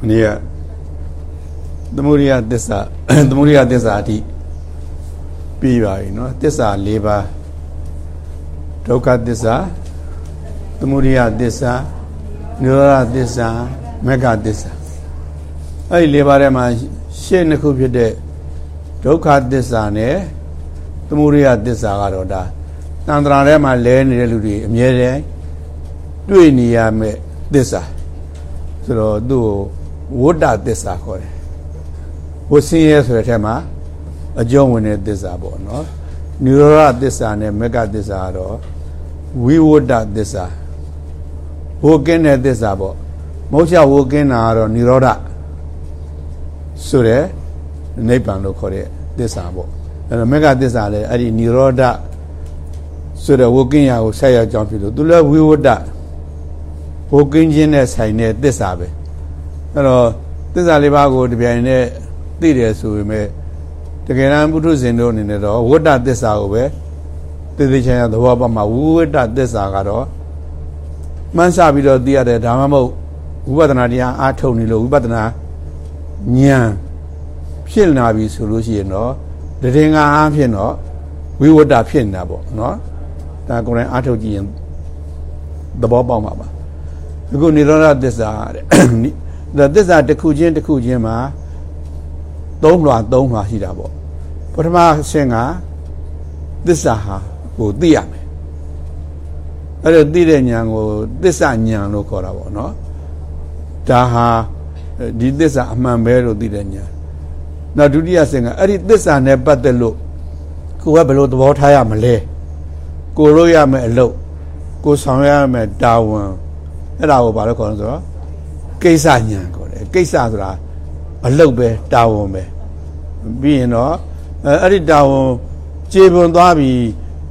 မနေ့ကသမုဒိယသစ္စာသမုဒိယသစ္စာအထိပြီးပါပြီเนาะသစ္စာ၄ပါးဒုက္ခသစ္စာသမုဒိယသစ္စာနိရောဓသစ္စာမဂ္ဂသစ္စာအဲ့ဒီ၄ပါးထဲမှာရှေ့နှစ်ခုဖြစ်တဲ့ဒုက္ခသစ္စာနဲ့သမုဒိယသစ္စာကတော့ဒါတန်ត្រာထဲမှာလဲနေတဲ့လူတွေအမြဲတမ်းတွေ့နေရမယ့်သစ္စာဆိုတော့သူ့ကို ဝဋ္တသစ္စာခေါ်တယ်ဝဆင်းရဲဆိုတဲ့ထဲမှာအကျုံးဝင်တဲ့သစ္စာပေါ့နော်နိရောဓသစ္စာနဲ့မဂ္ဂသစ္စာကတော့ဝိဝဋ္တသစ္စာဝိကင်းတဲ့သစ္စာပေါ့မဟုတ်ချဝိကင်းတာကတော့နိရောဓဆိုတဲ့နိဗ္ဗာန်လို့ခေါ်တဲ့သစ္စာပေါ့အဲ့တော့မဂ္ဂသစ္စာလည်းအဲ့ဒီနိရောဓဆိုတဲ့ဝိကင်းရာကိုဆက်ရောက်ကြောင်းဖြစ်လို့သူလည်းဝိဝဋ္တဝိကင်းခြင်းနဲ့ဆိုင်တဲ့သစ္စာပဲ အဲ့တော့သစ္စာလေးပါးကိုတပြိုင်နက်သိတယ်ဆိုပေမဲ့တကယ်တမ်းပုထုဇဉ်တို့အနေနဲ့တော့ဝဋ္တသစ္စာကိုပဲသိသိချင်ရသဘောပေါက်မှာဝိဝဋ္တသစ္စာကတော့မှန်းဆပြီးတော့သိရတယ်ဒါမှမဟုတ်ဝိပဿနာတရားအားထုတ်နေလို့ဝိပဿနာဉာဏ်ဖြစ်လာပြီဆိုလို့ရှိရင်တော့တည်ငါအားဖြင့်တော့ဝိဝတ္တဖြစ်နေတာပေါ့နော်ဒါကိုယ်တိုင်အားထုတ်ကြည့်ရင်သဘောပေါက်မှာပါအခုនិရောဓသစ္စာတဲ့ ဒါသစ္စာတစ်ခုချင်းတစ်ခုချင်းမှာသုံးလွှာသုံးလွှာရှိတာပေါ့ပထမအဆင့်ကသစ္စာဟာကိုသိရမယ်အဲ့ဒါသိတဲ့ဉာဏ်ကိုသစ္စာဉာဏ်လို့ခေါ်တာပေါ့နော်ဒါဟာဒီသစ္စာအမှန်ပဲလို့သိတဲ့ဉာဏ်နောက်ဒုတိယအဆင့်ကအဲ့ဒီသစ္စာနဲ့ပတ်သက်လို့ကိုကဘယ်လိုသဘောထားရမလဲကိုလို့ရမယ်အလုပ်ကိုဆောင်ရမယ်တာဝန်အဲ့ဒါကိုဘာလို့ခေါ်လဲဆိုတော့ ကိစ္စဉာဏ်ခေါ်တယ်ကိစ္စဆိုတာအလုပ်ပဲတာဝန်ပဲပြီးရင်တော့အဲ့ဒီတာဝန်ခြေပွန်သွားပြီး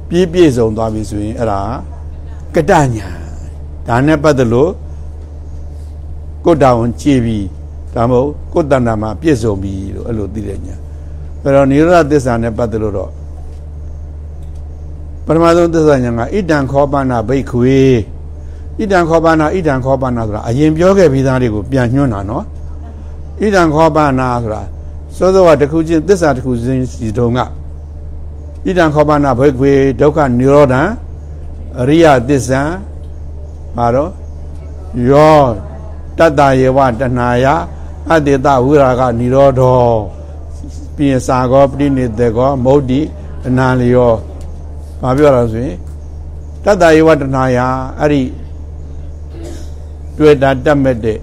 ပြည့်ပြည့်စုံသွားပြီဆိုရင်အဲ့ဒါကတညာဒါနဲ့ပတ်သက်လို့ကိုတာဝန်ခြေပြီးဒါမဟုတ်ကိုတဏ္ဍာမှာပြည့်စုံပြီလို့အဲ့လိုသိတဲ့ညာအဲ့တော့နိရောဓသစ္စာနဲ့ပတ်သက်လို့တော့ပထမဆုံးသစ္စာညာကဣဒံခောပနာဘိက္ခွေ ဣဒံခောပနာဣဒံခောပနာဆိုတာအရင်ပြောခဲ့ပြီးသားတွေကိုပြန်ညွှန်းတာနော်ဣဒံခောပနာဆိုတာစောစောကတခုချင်းသစ္စာတခုချင်းစီတုံးကဣဒံခောပနာဘိက္ခွေဒုက္ခនិရောဓံအရိယသစ္စာပါတော့ယောတတ္တယေဝတဏှာယအတ္တေတဝိရာကនិရောဓောပြင်းစာကောပရိနိတေကောမௌဒိအနာလျောဘာပြောတာဆိုရင်တတ္တယေဝတဏှာယအဲ့ဒီ တွေ့တာတတ်မဲ့တဲ့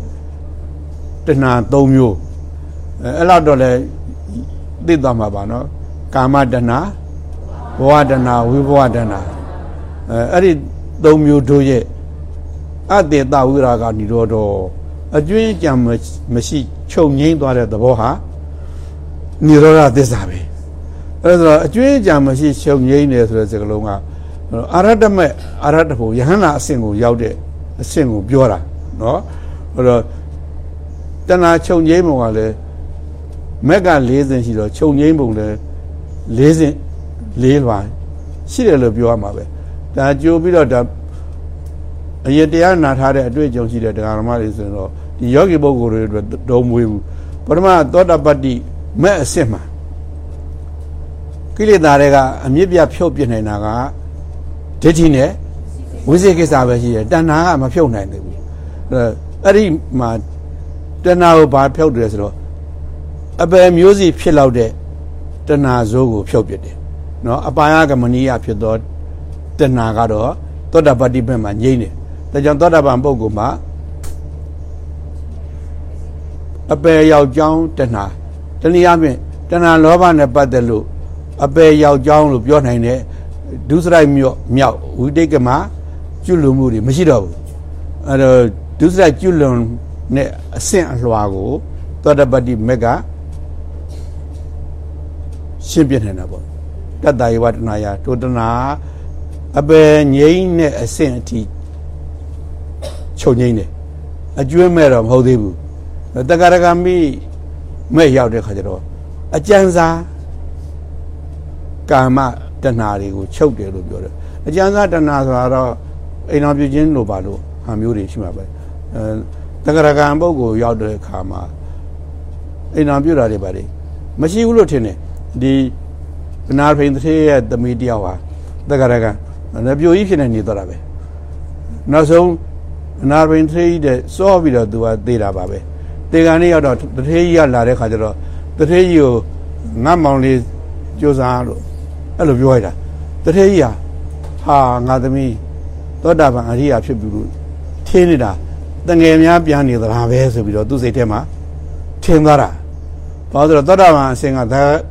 တဏှာ၃မျိုးအဲ့လောက်တော့လဲသိသွားမှာပါနော်ကာမတဏှာဘဝတဏှာဝိဘဝတဏှာအဲအဲ့ဒီ၃မျိုးတို့ရဲ့အတ္တေတဝိရာကនិရောဓောအကျွင်းကြံမရှိချုပ်ငိမ့်သွားတဲ့သဘောဟာនិရောဓသစ္စာပဲအဲဒါဆိုအကျွင်းကြံမရှိချုပ်ငိမ့်တယ်ဆိုတဲ့စကားလုံးကအာရတမေအာရတဖို့ယဟန္တာအဆင့်ကိုရောက်တဲ့အဆင့်ကိုပြောတာ နော်အဲ့တော့တဏှာခြုံငိမ့်ပုံကလည်းမက်က၄စင်ရှိတော့ခြုံငိမ့်ပုံလည်း၄စင်၄လွာရှိတယ်လို့ပြောရမှာပဲဒါကြိုးပြီးတော့ဒါအရင်တရားနာထားတဲ့အတွေ့အကြုံရှိတဲ့တရားဓမ္မတွေဆိုတော့ဒီယောဂီပုဂ္ဂိုလ်တွေအတွက်တော့မွေးဘူးပထမသောတာပတ္တိမဲ့အစစ်မှာကိလေသာတွေကအမြင့်ပြဖြုတ်ပြနေတာကဒိဋ္ဌိနဲ့ဝိသေကိစ္စပဲရှိတယ်တဏှာကမဖြုတ်နိုင်ဘူး အဲ့ဒီမှာတဏှာကိုဘာဖြုတ်တယ်ဆိုတော့အပယ်မျိုးစီဖြစ်လောက်တဲ့တဏှာဇိုးကိုဖြုတ်ပြတယ်နော်အပါယကမဏိယဖြစ်သောတဏှာကတော့သောတာပတ္တိဘက်မှာငြိမ့်တယ်ဒါကြောင့်သောတာပန်ပုဂ္ဂိုလ်မှာအပယ်ရောက်ကြောင်းတဏှာတနည်းအားဖြင့်တဏှာလောဘနဲ့ပတ်သက်လို့အပယ်ရောက်ကြောင်းလို့ပြောနိုင်တဲ့ဒုစရိုက်မြော့မြောက်ဝိတိတ်ကမှာကျွလွန်မှုတွေမရှိတော့ဘူးအဲတော့ ဒုစရိုက်ကျွလွန်နဲ့အဆင့်အလွှာကိုသောတပတ္တိမက်ကရှင်းပြနေတာပေါ့တတ္တယေဝတနာယတောတနာအပယ်ငြိမ့်တဲ့အဆင့်အထိချုပ်ငိမ့်တယ်အကျွမ်းမဲ့တော့မဟုတ်သေးဘူးတက္ကရာကမိမဲ့ရောက်တဲ့ခါကျတော့အကျဉ်းစားကာမတဏှာတွေကိုချုပ်တယ်လို့ပြောတယ်အကျဉ်းစားတဏှာဆိုတာတော့အိမ်တော်ပြုခြင်းလို့ပါလို့ဟာမျိုးတွေရှိမှာပဲအဲ တက္ကရာကံပုဂ္ဂိုလ်ရောက်တဲ့အခါမှာအိမ်တော်ပြုတာတွေပါလေမရှိဘူးလို့ထင်တယ်ဒီဗနာဖိန်တစ်ထေးရဲ့သမီးတယောက်ဟာတက္ကရာကံနပြိုကြီးဖြစ်နေနေတော့တာပဲနောက်ဆုံးဗနာဖိန်တစ်ထေးတဲ့စောပြီးတော့သူကသေတာပါပဲတေကန်လေးရောက်တော့တစ်ထေးကြီးကလာတဲ့ခါကျတော့တစ်ထေးကြီးကိုငတ်မောင်လေးကြိုးစားလို့အဲ့လိုပြောရတာတစ်ထေးကြီးဟာဟာငါသမီးသောတာပန်အရိယာဖြစ်ပြီလို့ထင်းနေတာ တငယ်များပြန်နေသလားပဲဆိုပြီးတော့သူ့စိတ်ထဲမှာထင်သွားတာဘာလို့လဲသောတာပန်အစဉ်က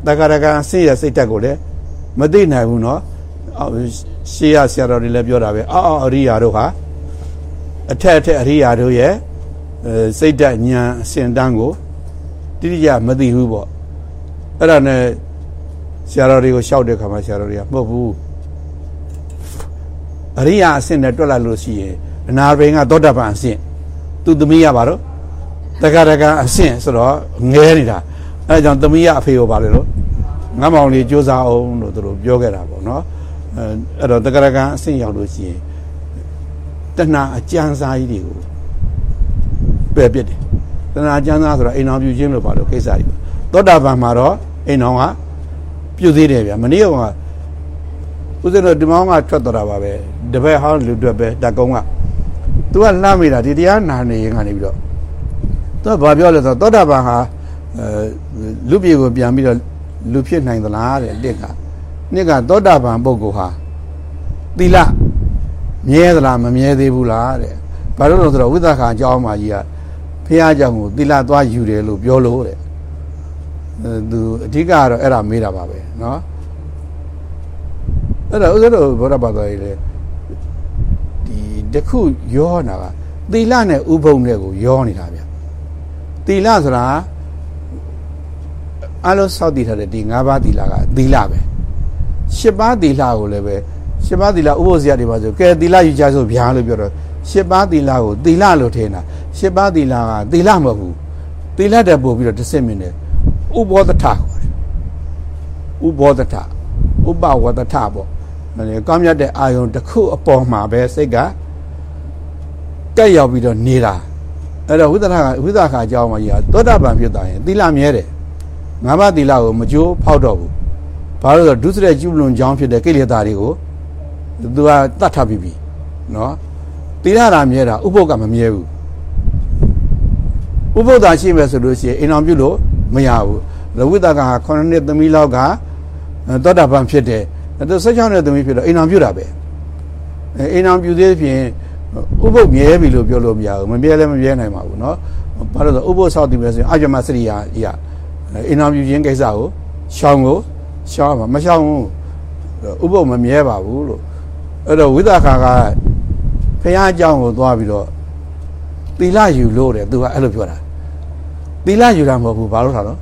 တက္ကရာကအစဉ်ရဲ့စိတ်တက်ကိုလည်းမသိနိုင်ဘူးเนาะရှေးရဆရာတော်တွေလည်းပြောတာပဲအောက်အောက်အရိယာတို့ဟာအထက်အထက်အရိယာတို့ရဲ့စိတ်တက်ဉာဏ်အစဉ်တန်းကိုတိတိကျမသိဘူးပေါ့အဲ့ဒါနဲ့ဆရာတော်တွေကိုရှောက်တဲ့ခါမှာဆရာတော်တွေကမဟုတ်ဘူးအရိယာအဆင့်နဲ့တွက်လိုက်လို့ရှိရင်အနာဘိန်ကသောတာပန်အဆင့် သူသမီးရပါတော့တက္ကရာကအဆင့်ဆိုတော့ငဲနေတာအဲကြောင့်သမီးရအဖေကိုပါလေလို့ငတ်မောင်လေးစူးစမ်းအောင်လို့သူတို့ပြောခဲ့တာပေါ့နော်အဲအဲ့တော့တက္ကရာကအဆင့်ရောက်လို့ရှိရင်တဏှာအကျဉ်းစားကြီးတွေကိုပယ်ပြစ်တယ်တဏှာအကျဉ်းစားဆိုတော့အိမ်အောင်ပြုခြင်းလို့ပါလို့ကိစ္စကြီးသောတာပန်မှာတော့အိမ်အောင်ကပြုသေးတယ်ဗျာမနေ့ကဦးဇင်းတို့ဒီမောင်းကထွက်သွားတာပါပဲတပည့်ဟောင်းလူတွေပဲတကုံးက သူကလှမ်းမိတာဒီတရားနာနေရင်ကနေပြီးတော့သူကဘာပြောလဲဆိုတော့သောတာပန်ဟာအဲလူပြေကိုပြန်ပြီးတော့လူဖြစ်နိုင်သလားတဲ့တစ်ကနှစ်ကသောတာပန်ပုဂ္ဂိုလ်ဟာသီလမြဲသလားမမြဲသေးဘူးလားတဲ့ဘာလို့လဲဆိုတော့ဝိသခာအကြောင်းမကြီးကဖះเจ้าကိုသီလသွားယူတယ်လို့ပြောလို့တဲ့သူအဓိကကတော့အဲ့ဒါမေးတာပါပဲเนาะအဲ့ဒါဥစ္စာတို့ဘောရပါတော်ကြီးလေ ဒီတခုရောနာကသီလနဲ့ဥပုံနဲ့ကိုရောနေတာဗျသီလဆိုတာအလုံးစောက်တည်ထားတဲ့ဒီ၅ပါးသီလကသီလပဲ၈ပါးသီလကိုလည်းပဲ၈ပါးသီလဥပုသ္ဇယတွေပါဆိုကဲသီလယူကြဆိုဗျာလို့ပြောတော့၈ပါးသီလကိုသီလလို့ထင်တာ၈ပါးသီလကသီလမဟုတ်ဘူးသီလတဲ့ပို့ပြီးတော့တစ်စက်မြင်တယ်ဥဘောတထခေါ်တယ်ဥဘောတထဥပဝတထပေါ့ကောင်းမြတ်တဲ့အာယုံတစ်ခုအပေါ်မှာပဲစိတ်က ကက်ရောက်ပြီးတော့နေတာအဲ့တော့ဝိသနာကဝိသခာအကြောင်းမှာကြီးသောတာပန်ဖြစ်သွားရင်သီလမြဲတယ်ငါးပါးသီလကိုမကြိုးဖောက်တော့ဘူးဘာလို့လဲဒုစရိုက်ကျူးလွန်ကြောင်းဖြစ်တဲ့ကိလေသာတွေကိုသူကတတ်ထားပြီးပြီနော်သီလရာမြဲတာဥပုပ်ကမမြဲဘူးဥပုပ်သာရှိမယ်ဆိုလို့ရှိရင်အိမ်အောင်ပြုလို့မရဘူးလဝိသကဟာ9နှစ်သမီးလောက်ကသောတာပန်ဖြစ်တယ်သူ16နှစ်သမီးဖြစ်တော့အိမ်အောင်ပြုတာပဲအိမ်အောင်ပြုသေးဖြင့် ဥပုပ်မြဲပြီလို့ပြောလို့မရဘူးမမြဲလည်းမမြဲနိုင်ပါဘူးเนาะဘာလို့လဲဥပုပ်ဆောက်တည်မယ်ဆိုရင်အကြမစရိယာဤအိမ်အောင်ပြုခြင်းကိစ္စကိုရှောင်းကိုရှောင်းမှာမရှောင်းဘူးဥပုပ်မမြဲပါဘူးလို့အဲ့တော့ဝိသခါကဖះအကြောင်းကိုသွားပြီးတော့သီလယူလို့တယ်သူကအဲ့လိုပြောတာသီလယူတာမဟုတ်ဘူးဘာလို့ထားတော့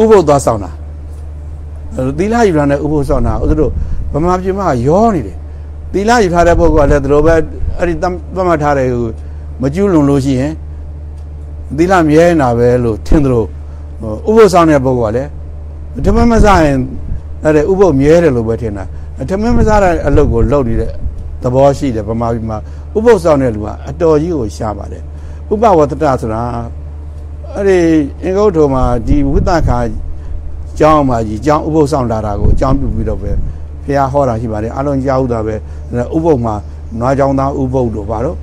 ဥပုပ်သွားဆောင်တာသီလယူတာနဲ့ဥပုပ်ဆောင်တာဥတို့ဗမာပြည်မှာရောနေတယ် သီလယူထားတဲ့ပုဂ္ဂိုလ်ကလည်းဒီလိုပဲအဲ့ဒီသတ်မှတ်ထားတဲ့မကျူးလွန်လို့ရှိရင်သီလမြဲနေတာပဲလို့ထင်သလိုဥပုပ်ဆောင်တဲ့ပုဂ္ဂိုလ်ကလည်းဓမ္မမစားရင်အဲ့ဒါဥပုပ်မြဲတယ်လို့ပဲထင်တာဓမ္မမစားတဲ့အလုပ်ကိုလုပ်နေတဲ့သဘောရှိတယ်ဗမာပြည်မှာဥပုပ်ဆောင်တဲ့လူကအတော်ကြီးကိုရှားပါတယ်ဥပဝတ္တဆိုတာအဲ့ဒီအင်္ဂုတ္တမှာဒီဝိသခာကျောင်းမှာကြီးကျောင်းဥပုပ်ဆောင်လာတာကိုအကြောင်းပြုပြီးတော့ပဲ ဖះဟောတာရှိပါတယ်အလုံးကြားဥတာပဲဥပုပ်မှာနွားကြောင်သားဥပုပ်တို့ဘာလို့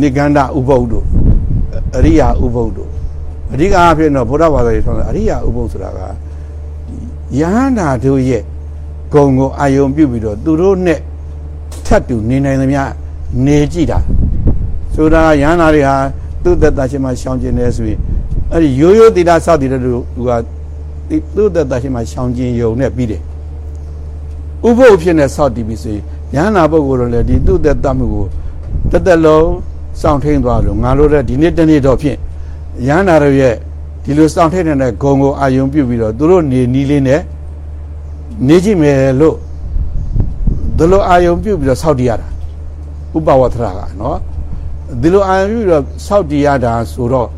နိဂန္ဓဥပုပ်တို့အရိယာဥပုပ်တို့အဓိကအဖြစ်တော့ဘုရားဘာသာရေးဆိုအရိယာဥပုပ်ဆိုတာကယဟန္တာတို့ရဲ့ဂုံကိုအာယုံပြုပြီးတော့သူတို့နဲ့ထပ်တူနေနိုင်သမျှနေကြည့်တာဆိုတာယဟန္တာတွေဟာသူ့သက်တာရှင်မှာရှောင်ကျင်နေဆိုရင်အဲ့ဒီရိုးရိုးတိတာစသည်တဲ့သူက သူ့သက်တာရှင်မှာရှောင်ကျင်ယုံနဲ့ပြီးတယ်ဥပုပ်ဖြစ်နေဆောက်တည်ပြီဆိုရင်ယဟန္တာပုဂ္ဂိုလ်တို့လည်းဒီသူ့သက်တာမှုကိုတသက်လုံးစောင့်ထိန်သွားလို့ငါတို့လည်းဒီနေ့တနေ့တော့ဖြင့်ရဟန္တာတို့ရဲ့ဒီလိုစောင့်ထိန်နေတဲ့ဂုံကိုအာယုံပြုပြီးတော့သူတို့နေနီးလေးနဲ့နေကြည့်မယ်လို့ဒီလိုအာယုံပြုပြီးတော့စောင့်တည်ရတာဥပဝတ္ထရာကနော်ဒီလိုအာယုံပြုပြီးတော့စောင့်တည်ရတာဆိုတော့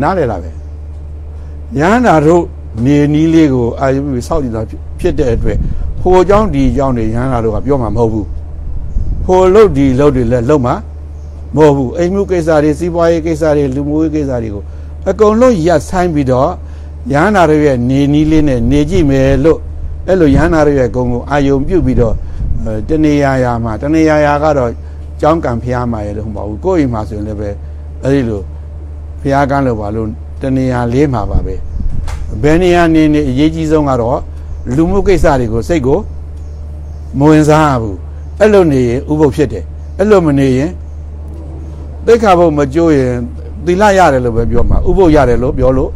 နားလည်လာပဲရဟန္တာတို့ နေနီးလေးကိုအာယုံပြုပြီးစောင့်တည်တာဖြစ်တဲ့အတွက်ဟိုအကြောင်းဒီအကြောင်းတွေရဟန္တာတို့ကပြောမှာမဟုတ်ဘူးဟိုလုတ်ဒီလုတ်တွေလည်းလုတ်မှာမဟုတ်ဘူးအိမ်မှုကိစ္စတွေစီးပွားရေးကိစ္စတွေလူမှုရေးကိစ္စတွေကိုအကုန်လုံးရပ်ဆိုင်ပြီးတော့ရဟန္တာတွေရဲ့နေနီးလေးနဲ့နေကြည့်မယ်လို့အဲ့လိုရဟန္တာတွေရဲ့ဂုံကိုအာယုံပြုတ်ပြီးတော့တဏှာရာမှာတဏှာရာကတော့ကြောင်းကံဖျားမှာရဲ့လို့မဟုတ်ဘူးကိုယ့်အိမ်မှာဆိုရင်လည်းပဲအဲ့ဒီလိုဖျားကန်းလို့ပါလို့တဏှာလေးမှာပါပဲ ဘယ်နေရာနေနေအရေးကြီးဆုံးကတော့လူမှုကိစ္စတွေကိုစိတ်ကိုမဝင်စားဘူးအဲ့လိုနေရင်ဥပုပ်ဖြစ်တယ်အဲ့လိုမနေရင်သိခါဘုတ်မကြိုးရင်သီလရတယ်လို့ပဲပြောမှာဥပုပ်ရတယ်လို့ပြောလို့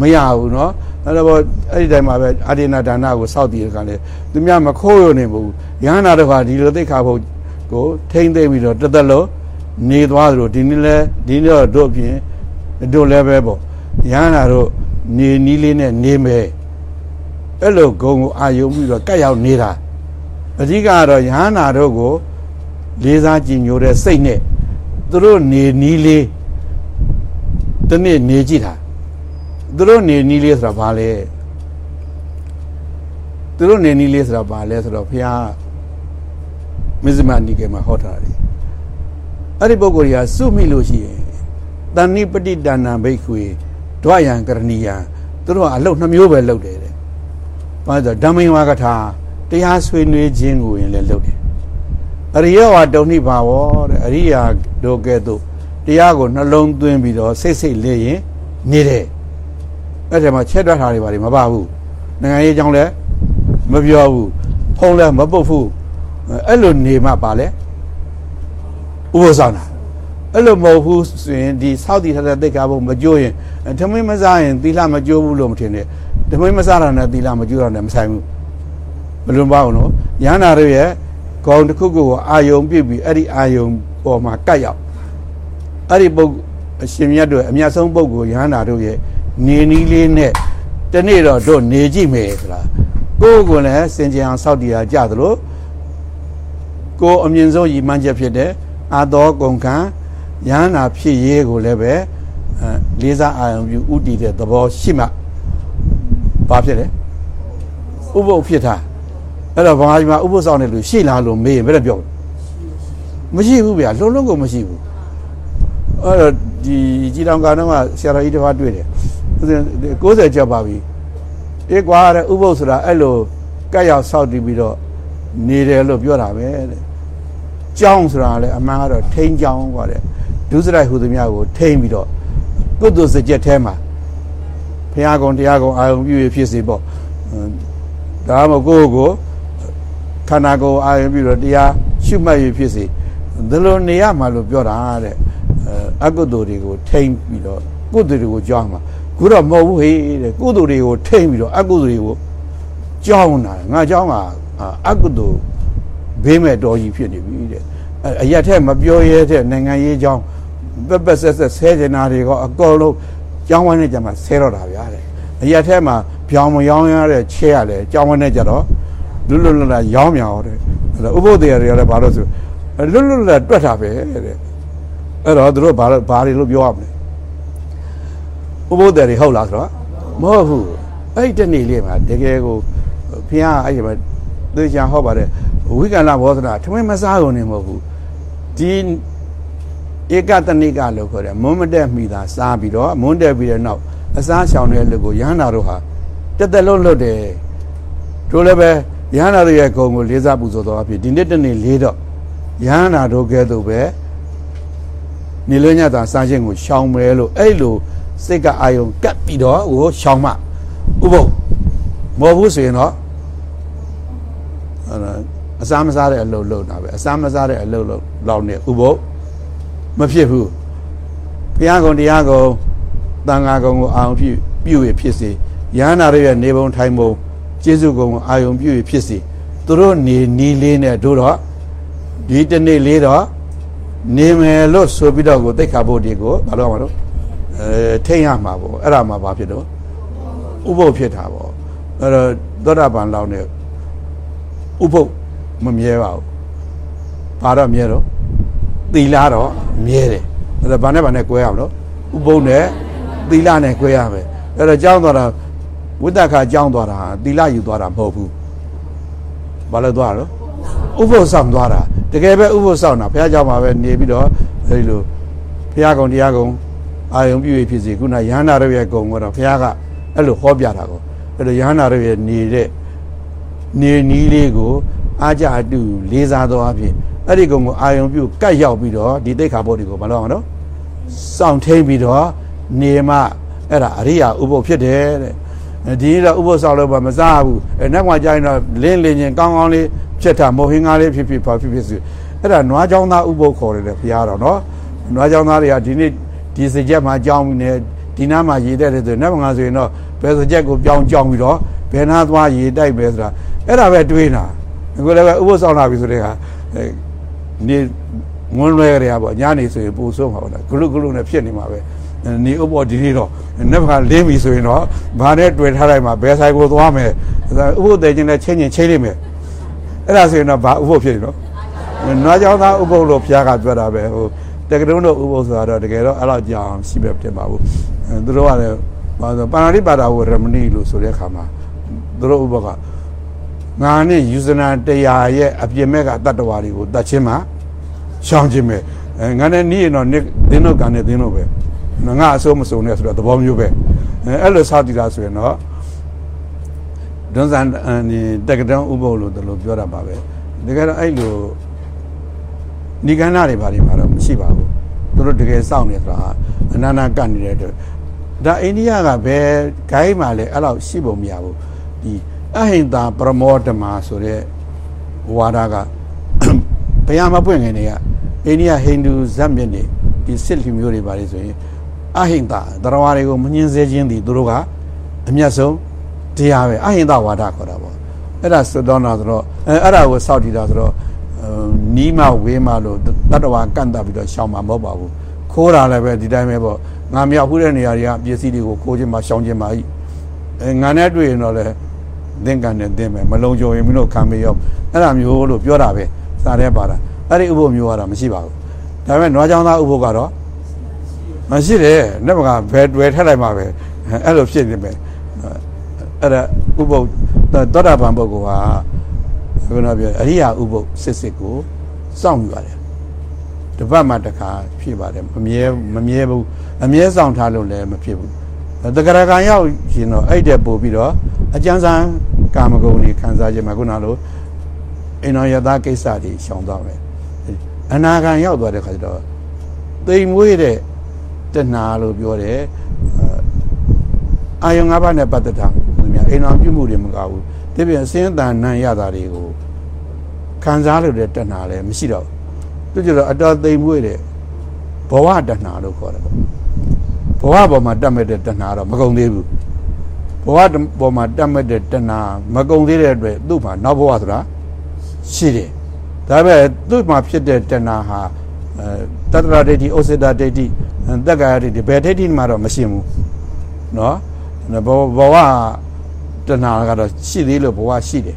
မရဘူးเนาะအဲ့တော့အဲ့ဒီတိုင်းမှာပဲအာဒီနာဒါနကိုစောက်တည်ရခါလေသူများမခိုးရနေဘူးရဟန္တာတို့ဟာဒီလိုသိခါဘုတ်ကိုထိမ့်သိမ့်ပြီးတော့တသက်လုံးနေသွားသလိုဒီနေ့လဲဒီနေ့တော့တို့ပြင်တို့လည်းပဲပေါ့ရဟန္တာတို့ နေနီးလေးနဲ့နေမယ်အဲ့လိုဂုံကိုအာယုံပြီးတော့ကတ်ရောက်နေတာအဓိကကတော့ယဟန္တာတို့ကိုလေးစားကြည်ညိုတဲ့စိတ်နဲ့သူတို့နေနီးလေးတနေ့နေကြည့်တာသူတို့နေနီးလေးဆိုတာဘာလဲသူတို့နေနီးလေးဆိုတာဘာလဲဆိုတော့ဘုရားမစ္စမနိကေမှာဟောထားတယ်အဲ့ဒီပုဂ္ဂိုလ်ကြီးကစုမိလို့ရှိရင်တဏိပတိတဏ္ဏဘိက္ခွေ ဒွယံကရဏီယံသူတို့ကအလုပ်နှမျိုးပဲလုပ်တယ်တဲ့။ဘာလို့ဓမ္မိဝါကထာတရားဆွေးနွေးခြင်းကိုရင်လည်းလုပ်တယ်။အရိယဝါတုံနိဘာဝတဲ့အရိယာတို့ကဲ့သို့တရားကိုနှလုံးသွင်းပြီးတော့စိတ်စိတ်လေးရင်နေတယ်။အဲ့ဒီမှာချက်တွက်ထားတွေပါလေမပါဘူး။နိုင်ငံရေးအကြောင်းလည်းမပြောဘူး။ဖုံးလည်းမပုတ်ဘူး။အဲ့လိုနေမှပါလေ။ဥပ္ပဆောင်တာ အဲ့လိုမဟုတ်ဘူးဆိုရင်ဒီစောက်တည်ထားတဲ့သိက္ခာပုဒ်မကြိုးရင်ဓမင်းမစားရင်သီလမကြိုးဘူးလို့မထင်နဲ့ဓမင်းမစားတာနဲ့သီလမကြိုးတာနဲ့မဆိုင်ဘူးဘယ်လိုပါအောင်လို့ရဟန္တာတို့ရဲ့ဂုံတစ်ခုခုကိုအာယုံပြစ်ပြီးအဲ့ဒီအာယုံပေါ်မှာကတ်ရောက်အဲ့ဒီပုဂ္ဂအရှင်မြတ်တို့အမြတ်ဆုံးပုဂ္ဂိုလ်ရဟန္တာတို့ရဲ့နေနီးလေးနဲ့တနေ့တော့တို့နေကြည့်မယ်ဆိုတာကိုယ့်ကိုယ်လည်းစင်ကြံအောင်စောက်တည်ရကြသလိုကိုယ်အမြင့်ဆုံးရည်မှန်းချက်ဖြစ်တဲ့အာသောကုန်ခံ ရဟန္တာဖြစ်ရေးကိုလည်းပဲလေးစားအာရုံပြုဥတည်တဲ့သဘောရှိမှဘာဖြစ်လဲဥပုပ်ဖြစ်တာအဲ့တော့ဘာကြီးမှာဥပုပ်ဆောင်တဲ့လူရှိလားလို့မေးရင်ဘယ်တော့ပြောမရှိဘူးဗျာလုံးလုံးကိုမရှိဘူးအဲ့တော့ဒီကြည်တောင်ကတော့ဆရာတော်ကြီးတစ်ပါးတွေ့တယ်90ကျော်ပါပြီအေးကွာတဲ့ဥပုပ်ဆိုတာအဲ့လိုကက်ရောက်ဆောက်တည်ပြီးတော့နေတယ်လို့ပြောတာပဲတဲ့ကြောင်းဆိုတာလည်းအမှန်ကတော့ထိန်းကြောင်းกว่าတဲ့ ဒုစရိုက်ဟူသည်များကိုထိမ့်ပြီးတော့ကုသိုလ်စကြက်ထဲမှာဘုရားကုံတရားကုံအာယုံပြုရဖြစ်စေပေါ့ဒါမှမဟုတ်ကိုယ့်ကိုခန္ဓာကိုယ်အာယုံပြုတော့တရားရှုမှတ်ရဖြစ်စေဒီလိုနေရမှာလို့ပြောတာတဲ့အကုသိုလ်တွေကိုထိမ့်ပြီးတော့ကုသိုလ်တွေကိုကြောင်းမှာခုတော့မဟုတ်ဘူးဟေးတဲ့ကုသိုလ်တွေကိုထိမ့်ပြီးတော့အကုသိုလ်တွေကိုကြောင်းတာငါကြောင်းကအကုသိုလ်ဘေးမဲ့တော်ကြီးဖြစ်နေပြီတဲ့အရက်ထက်မပြောရဲတဲ့နိုင်ငံရေးကြောင်း ပက်ပက်ဆက်ဆက်ဆဲကျင်တာတွေကအကုန်လုံးကြောင်းဝိုင်းနဲ့ကြမှာဆဲတော့တာဗျာတဲ့အရက်ထဲမှာပြောင်းမရောင်းရတဲ့ချဲရတယ်ကြောင်းဝိုင်းနဲ့ကြတော့လွတ်လွတ်လပ်လပ်ရောင်းမြောင်တဲ့ဥပုသ္တေရတွေလည်းဘာလို့ဆိုလွတ်လွတ်လပ်တွက်တာပဲတဲ့အဲ့တော့သူတို့ဘာလို့ဘာတွေလို့ပြောရမလဲဥပုသ္တေတွေဟုတ်လားဆိုတော့မဟုတ်ဘူးအဲ့ဒီတနေ့လေးမှာတကယ်ကိုဖះအဲ့ဒီမှာသေချာဟောပါတယ်ဝိကလဘောဓနာထမင်းမစားုံနေမဟုတ်ဘူးဒီ ဧကတနိကလို့ခေါ်တယ်မွန်းမတက်မိတာစားပြီးတော့မွန်းတက်ပြီးတဲ့နောက်အစားရှောင်တဲ့လူကိုရဟန္တာတို့ဟာတက်တက်လုံးလွတ်တယ်တို့လည်းပဲရဟန္တာတို့ရဲ့ဂုံကိုလေးစားပူဇော်တော်အဖြစ်ဒီနေ့တနေ့လေးတော့ရဟန္တာတို့ကဲ့သို့ပဲနေလွညတာစားခြင်းကိုရှောင်မယ်လို့အဲ့လိုစိတ်ကအာယုံကပ်ပြီးတော့ဟိုရှောင်မှဥပုပ်မဟုတ်ဘူးဆိုရင်တော့အစားမစားတဲ့အလုပ်လုပ်တာပဲအစားမစားတဲ့အလုပ်လုပ်လောက်နေဥပုပ် မဖြစ်ဘူးဘုရားကုံတရားကုံတန်ဃာကုံကိုအာရုံပြုပြုရဖြစ်စေရဟန္တာတွေရဲ့နေပုံထိုင်ပုံကျေးဇူးကုံကိုအာရုံပြုရဖြစ်စေသူတို့နေနီးလေးနဲ့တို့တော့ဒီတနေ့လေးတော့နေမယ်လို့ဆိုပြီးတော့ကိုတိတ်ခါဖို့ဒီကိုဘာလို့မှာတော့အဲထိတ်ရမှာပေါ့အဲ့ဒါမှဘာဖြစ်တော့ဥပုပ်ဖြစ်တာပေါ့အဲ့တော့သောတာပန်လောက်နဲ့ဥပုပ်မမြဲပါဘူးဘာတော့မြဲတော့ သီလတော့မြဲတယ်အဲ့ဒါဘာနဲ့ဘာနဲ့꿰ရမလို့ဥပုံနဲ့သီလနဲ့꿰ရမယ်အဲ့တော့ကြောင်းသွားတာဝိတ္တခါကြောင်းသွားတာသီလယူသွားတာမဟုတ်ဘူးဘာလို့သွားတော့ဥပုသ်ဆောင်သွားတာတကယ်ပဲဥပုသ်ဆောင်တာဘုရားကြောင့်ပါပဲနေပြီးတော့အဲဒီလိုဘုရားကုံတရားကုံအာယုံပြုဖြစ်စီခုနယန္နာရရဲ့ကုံကတော့ဘုရားကအဲ့လိုဟောပြတာကိုအဲ့လိုယန္နာရရဲ့နေတဲ့နေနီးလေးကို အာကြအတူလေးစားသောအဖြစ် အဲ့ဒီကုံကိုအာယုံပြုကတ်ရောက်ပြီးတော့ဒီတိတ်ခါဘုတ်ဒီကိုမလုပ်အောင်နော်စောင့်ထိန်ပြီးတော့နေမှအဲ့ဒါအရိယာဥပုပ်ဖြစ်တယ်တဲ့ဒီတော့ဥပုပ်ဆောက်လို့မစားဘူးအဲနောက်ကကြိုင်းတော့လင်းလင်းချင်းကောင်းကောင်းလေးဖြစ်တာမောဟင်းကားလေးဖြစ်ဖြစ်ပါဖြစ်ဖြစ်ဆိုအဲ့ဒါနွားချောင်းသားဥပုပ်ခေါ်တယ်လေဘုရားတော်နော်နွားချောင်းသားတွေကဒီနေ့ဒီစကြက်မှာကြောင်းပြီးနေဒီနားမှာရေတက်တယ်ဆိုနောက်ငါဆိုရင်တော့ဘယ်စကြက်ကိုပြောင်းကြောင်းပြီးတော့ဘယ်နာသွားရေတိုက်ပဲဆိုတာအဲ့ဒါပဲတွေးတာအခုလည်းပဲဥပုပ်ဆောင်လာပြီဆိုတဲ့ဟာ နေငွန်းလွဲကြရပါညနေဆိုရင်ပူဆုံးမှာပါလားဂလုဂလုနဲ့ဖြစ်နေမှာပဲနေဥပ္ပဒီနေ့တော့နက်ခါလင်းပြီဆိုရင်တော့ဘာနဲ့တွေ့ထားလိုက်မှာဘယ်ဆိုင်ကိုသွားမယ်ဥပုပ်တဲ့ချင်းနဲ့ချင်းချင်းချင်းလိမ့်မယ်အဲ့ဒါဆိုရင်တော့ဘာဥပုပ်ဖြစ်နေတော့နွားကြောင်သားဥပုပ်လို့ဘုရားကပြောတာပဲဟိုတကယ်တော့ဥပုပ်ဆိုတော့တကယ်တော့အဲ့လောက်ကြောင်ရှိပဲဖြစ်ပါဘူးသူတို့ကလည်းဘာလို့ပါဏာတိပါဒဝရမဏိလို့ဆိုတဲ့အခါမှာသူတို့ဥပုပ်က ငါနဲ့ယူဇနာတရားရဲ့အပြစ်မဲ့ကတတ္တဝါတွေကိုတတ်ချင်းမှာရှောင်ခြင်းပဲအဲငါနဲ့နီးရင်တော့သင်းတို့ကံနဲ့သင်းတို့ပဲငါအစိုးမစုံနဲ့ဆိုတော့သဘောမျိုးပဲအဲအဲ့လိုစောင့်ကြည့်တာဆိုရင်တော့ဒွန်းစံဒီတက္ကတုံဥပုပ်လို့တလို့ပြောတာပါပဲတကယ်တော့အဲ့လိုဏိကန္နာတွေဘာတွေမှာတော့မရှိပါဘူးသူတို့တကယ်စောင့်နေဆိုတာအနာနာကတ်နေတဲ့အတွက်ဒါအိန္ဒိယကဘယ်ဂိုင်းမှာလဲအဲ့လောက်ရှိပုံမရဘူးဒီ အဟိန္တာပရမောဓမာဆိုတဲ့ဝါဒကဘုရားမပွင့်ခင်တည်းကအိန္ဒိယဟိန္ဒူဇတ်မြစ်တွေဒီစစ်လူမျိုးတွေပါလေဆိုရင်အဟိန္တာတရားတွေကိုမငင်းစေခြင်းဒီသူတို့ကအမျက်ဆုံးတရားပဲအဟိန္တာဝါဒခေါ်တာပေါ့အဲ့ဒါစွတော်နာဆိုတော့အဲအဲ့ဒါကိုစောက်တည်တာဆိုတော့နီးမဝေးမလို့တတ္တဝါကန့်တတ်ပြီးတော့ရှောင်မှာမဟုတ်ပါဘူးခိုးတာလည်းပဲဒီတိုင်းပဲပေါ့ငါမြောက်ခုတဲ့နေရာတွေကပစ္စည်းတွေကိုခိုးခြင်းမှာရှောင်ခြင်းမှာဤအဲငါနဲ့တွေ့ရင်တော့လေ သင်္ကန်နဲ့သင်မယ်မလုံခြုံရင်မင်းတို့ခံမရောက်အဲ့ဒါမျိုးလို့ပြောတာပဲစားရဲပါတာအဲ့ဒီဥပုပ်မျိုးကတော့မရှိပါဘူးဒါပေမဲ့နွားချောင်းသားဥပုပ်ကတော့မရှိတယ်နှစ်ဘကဘယ်တွေ့ထက်လိုက်မှာပဲအဲ့လိုဖြစ်နေမယ်အဲ့ဒါဥပုပ်သောတာပန်ပုဂ္ဂိုလ်ဟာခုနပြောအရိယာဥပုပ်စစ်စစ်ကိုစောင့်ယူရတယ်တပတ်မှတစ်ခါဖြစ်ပါတယ်မမြဲမမြဲဘူးအမြဲဆောင်ထားလို့လည်းမဖြစ်ဘူး တဂရကံရောက်ရင်တော့အဲ့တဲ့ပို့ပြီးတော့အကျဉ်းစံကာမဂုဏ်တွေခံစားခြင်းမှာခုနလိုအိမ်တော်ရသားကိစ္စတွေရှောင်သွားမယ်အနာဂံရောက်သွားတဲ့ခါကျတော့သိမ်မွေးတဲ့တဏှာလို့ပြောတယ်အာယုံ၅ပါးနဲ့ပတ်သက်တာများအိမ်တော်ပြုမှုတွေမကဘူးတပြည့်အစင်းတန်နံရတာတွေကိုခံစားလို့တဲ့တဏှာလည်းမရှိတော့သူကျတော့အတော်သိမ်မွေးတဲ့ဘဝတဏှာလို့ခေါ်တယ်ပေါ့ ဘဝပေါ်မှာတတ်မဲ့တဲ့တဏှာတော့မကုန်သေးဘူးဘဝပေါ်မှာတတ်မဲ့တဲ့တဏှာမကုန်သေးတဲ့အတွက်သူ့မှာနောက်ဘဝဆိုတာရှိတယ်ဒါပေမဲ့သူ့မှာဖြစ်တဲ့တဏှာဟာတတ္တရာဒိဋ္ဌိဩစိတဒိဋ္ဌိတက္ကာယဒိဋ္ဌိဘယ်ဒိဋ္ဌိမှတော့မရှိဘူးเนาะဘဝတဏှာကတော့ရှိသေးလို့ဘဝရှိတယ်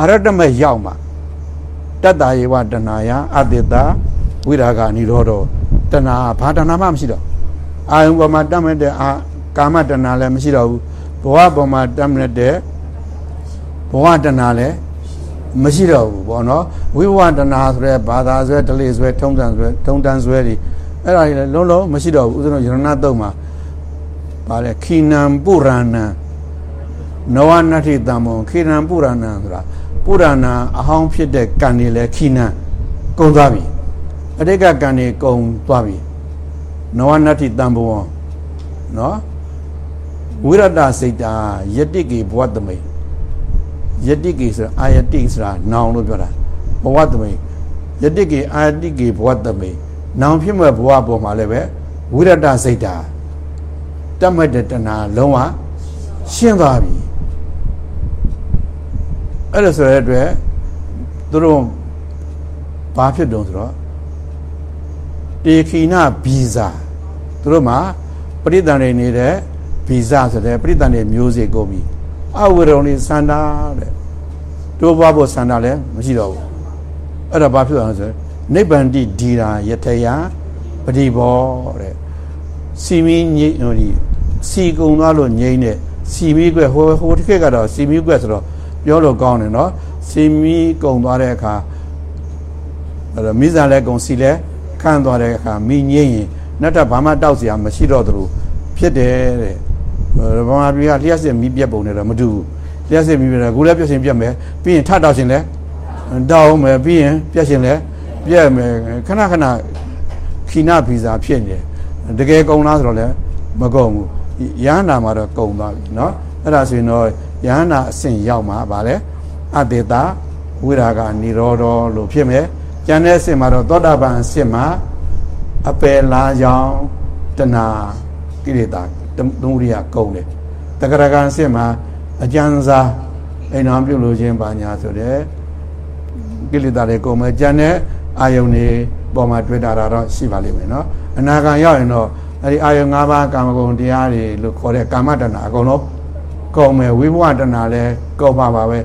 အရတ္တမရောက်မှာတတ္တယေဝတဏှာယအတ္တတဝိရာဂနိရောဓတဏှာဘာတဏှာမှမရှိတော့ အာယုံပေါ်မှာတတ်မဲ့တဲ့အာကာမတဏှာလည်းမရှိတော့ဘူးဘဝပေါ်မှာတတ်မဲ့တဲ့ဘဝတဏှာလည်းမရှိတော့ဘူးပေါ့နော်ဝိဝတနာဆိုတဲ့ဘာသာဆွဲဒလိဆွဲထုံးတန်ဆွဲထုံးတန်ဆွဲတွေအဲ့ဒါတွေလည်းလုံးလုံးမရှိတော့ဘူးဥစဉ်တော့ယရဏတုံမှာဗာလေခိနံပုရဏံနဝနတ္ထိတံမောခိနံပုရဏံဆိုတာပုရဏအဟောင်းဖြစ်တဲ့ကံတွေလည်းခိနံကုံသွားပြီအတိတ်ကကံတွေကုံသွားပြီ နဝနတ္ထိတံဘောနော်ဝိရတစိတ်တာယတိကေဘဝတမိတ်ယတိကေဆိုတာအာယတိဆိုတာနောင်လို့ပြောတာဘဝသမိန်ယတိကေအာယတိကေဘဝသမိန်နောင်ဖြစ်မဲ့ဘဝပေါ်မှာလည်းပဲဝိရတစိတ်တာတတ်မဲ့တဲ့တဏှာလုံးဝရှင်းသွားပြီအဲ့ဒါဆိုတဲ့အတွက်သူတို့ဘာဖြစ်တုံးဆိုတော့တေခိနာဗီဇာ သူတို့မှာပရိသန်တွေနေတဲ့ဗီဇာဆိုတဲ့ပရိသန်တွေမျိုးစေ့ကုန်ပြီအဝေရုံလေးစန္ဒာတဲ့တိုးပွားဖို့စန္ဒာလည်းမရှိတော့ဘူးအဲ့ဒါဘာဖြစ်အောင်ဆိုနိဗ္ဗန္တိဒီရာယထယပฏิဘောတဲ့စီမီငိဟိုဒီစီကုံသွားလို့ငိမ့်တဲ့စီမီကွက်ဟိုဟိုတစ်ခက်ကတော့စီမီကွက်ဆိုတော့ပြောလို့ကောင်းတယ်နော်စီမီကုံသွားတဲ့အခါအဲ့တော့မိစားလဲကုံစီလဲခန့်သွားတဲ့အခါမိငိမ့်ရင် နောက်ထပ်ဘာမှတောက်เสียမရှိတော့သလိုဖြစ်တယ်တဲ့ဗမာပြည်ကလျှက်စစ်မီးပြက်ပုံနဲ့တော့မတူဘူးလျှက်စစ်မီးပြက်တယ်ကိုလည်းပြက်ရှင်ပြက်မယ်ပြီးရင်ထတောက်ရှင်လဲတောက်မယ်ပြီးရင်ပြက်ရှင်လဲပြက်မယ်ခဏခဏခိနဗီဇာဖြစ်နေတယ်တကယ်ကုံလားဆိုတော့လဲမကုံဘူးရဟန္တာမှာတော့ကုံသွားပြီเนาะအဲ့ဒါဆိုရင်တော့ယဟန္တာအဆင့်ရောက်မှာဗာလဲအတေတာဝိရာဂနိရောဓလို့ဖြစ်မယ်ကျန်တဲ့အဆင့်မှာတော့သောတာပန်အဆင့်မှာ အပယ်လာကြောင်းတဏှာကိလေသာသုံးရိယကုန်တယ်တက္ကရာကံအဆင့်မှာအကျဉ်းစားအိမ်တော်ပြုလို့ခြင်းပါညာဆိုတဲ့ကိလေသာတွေကုန်မယ်ကျန်တဲ့အာယုန်တွေပေါ်မှာတွေ့တာတော့ရှိပါလိမ့်မယ်နော်အနာဂံရောက်ရင်တော့အဲဒီအာယုန်၅ပါးကာမဂုဏ်တရားတွေလို့ခေါ်တဲ့ကာမတဏှာအကုန်လုံးကုန်မယ်ဝိဘဝတဏှာလည်းကုန်ပါပါပဲ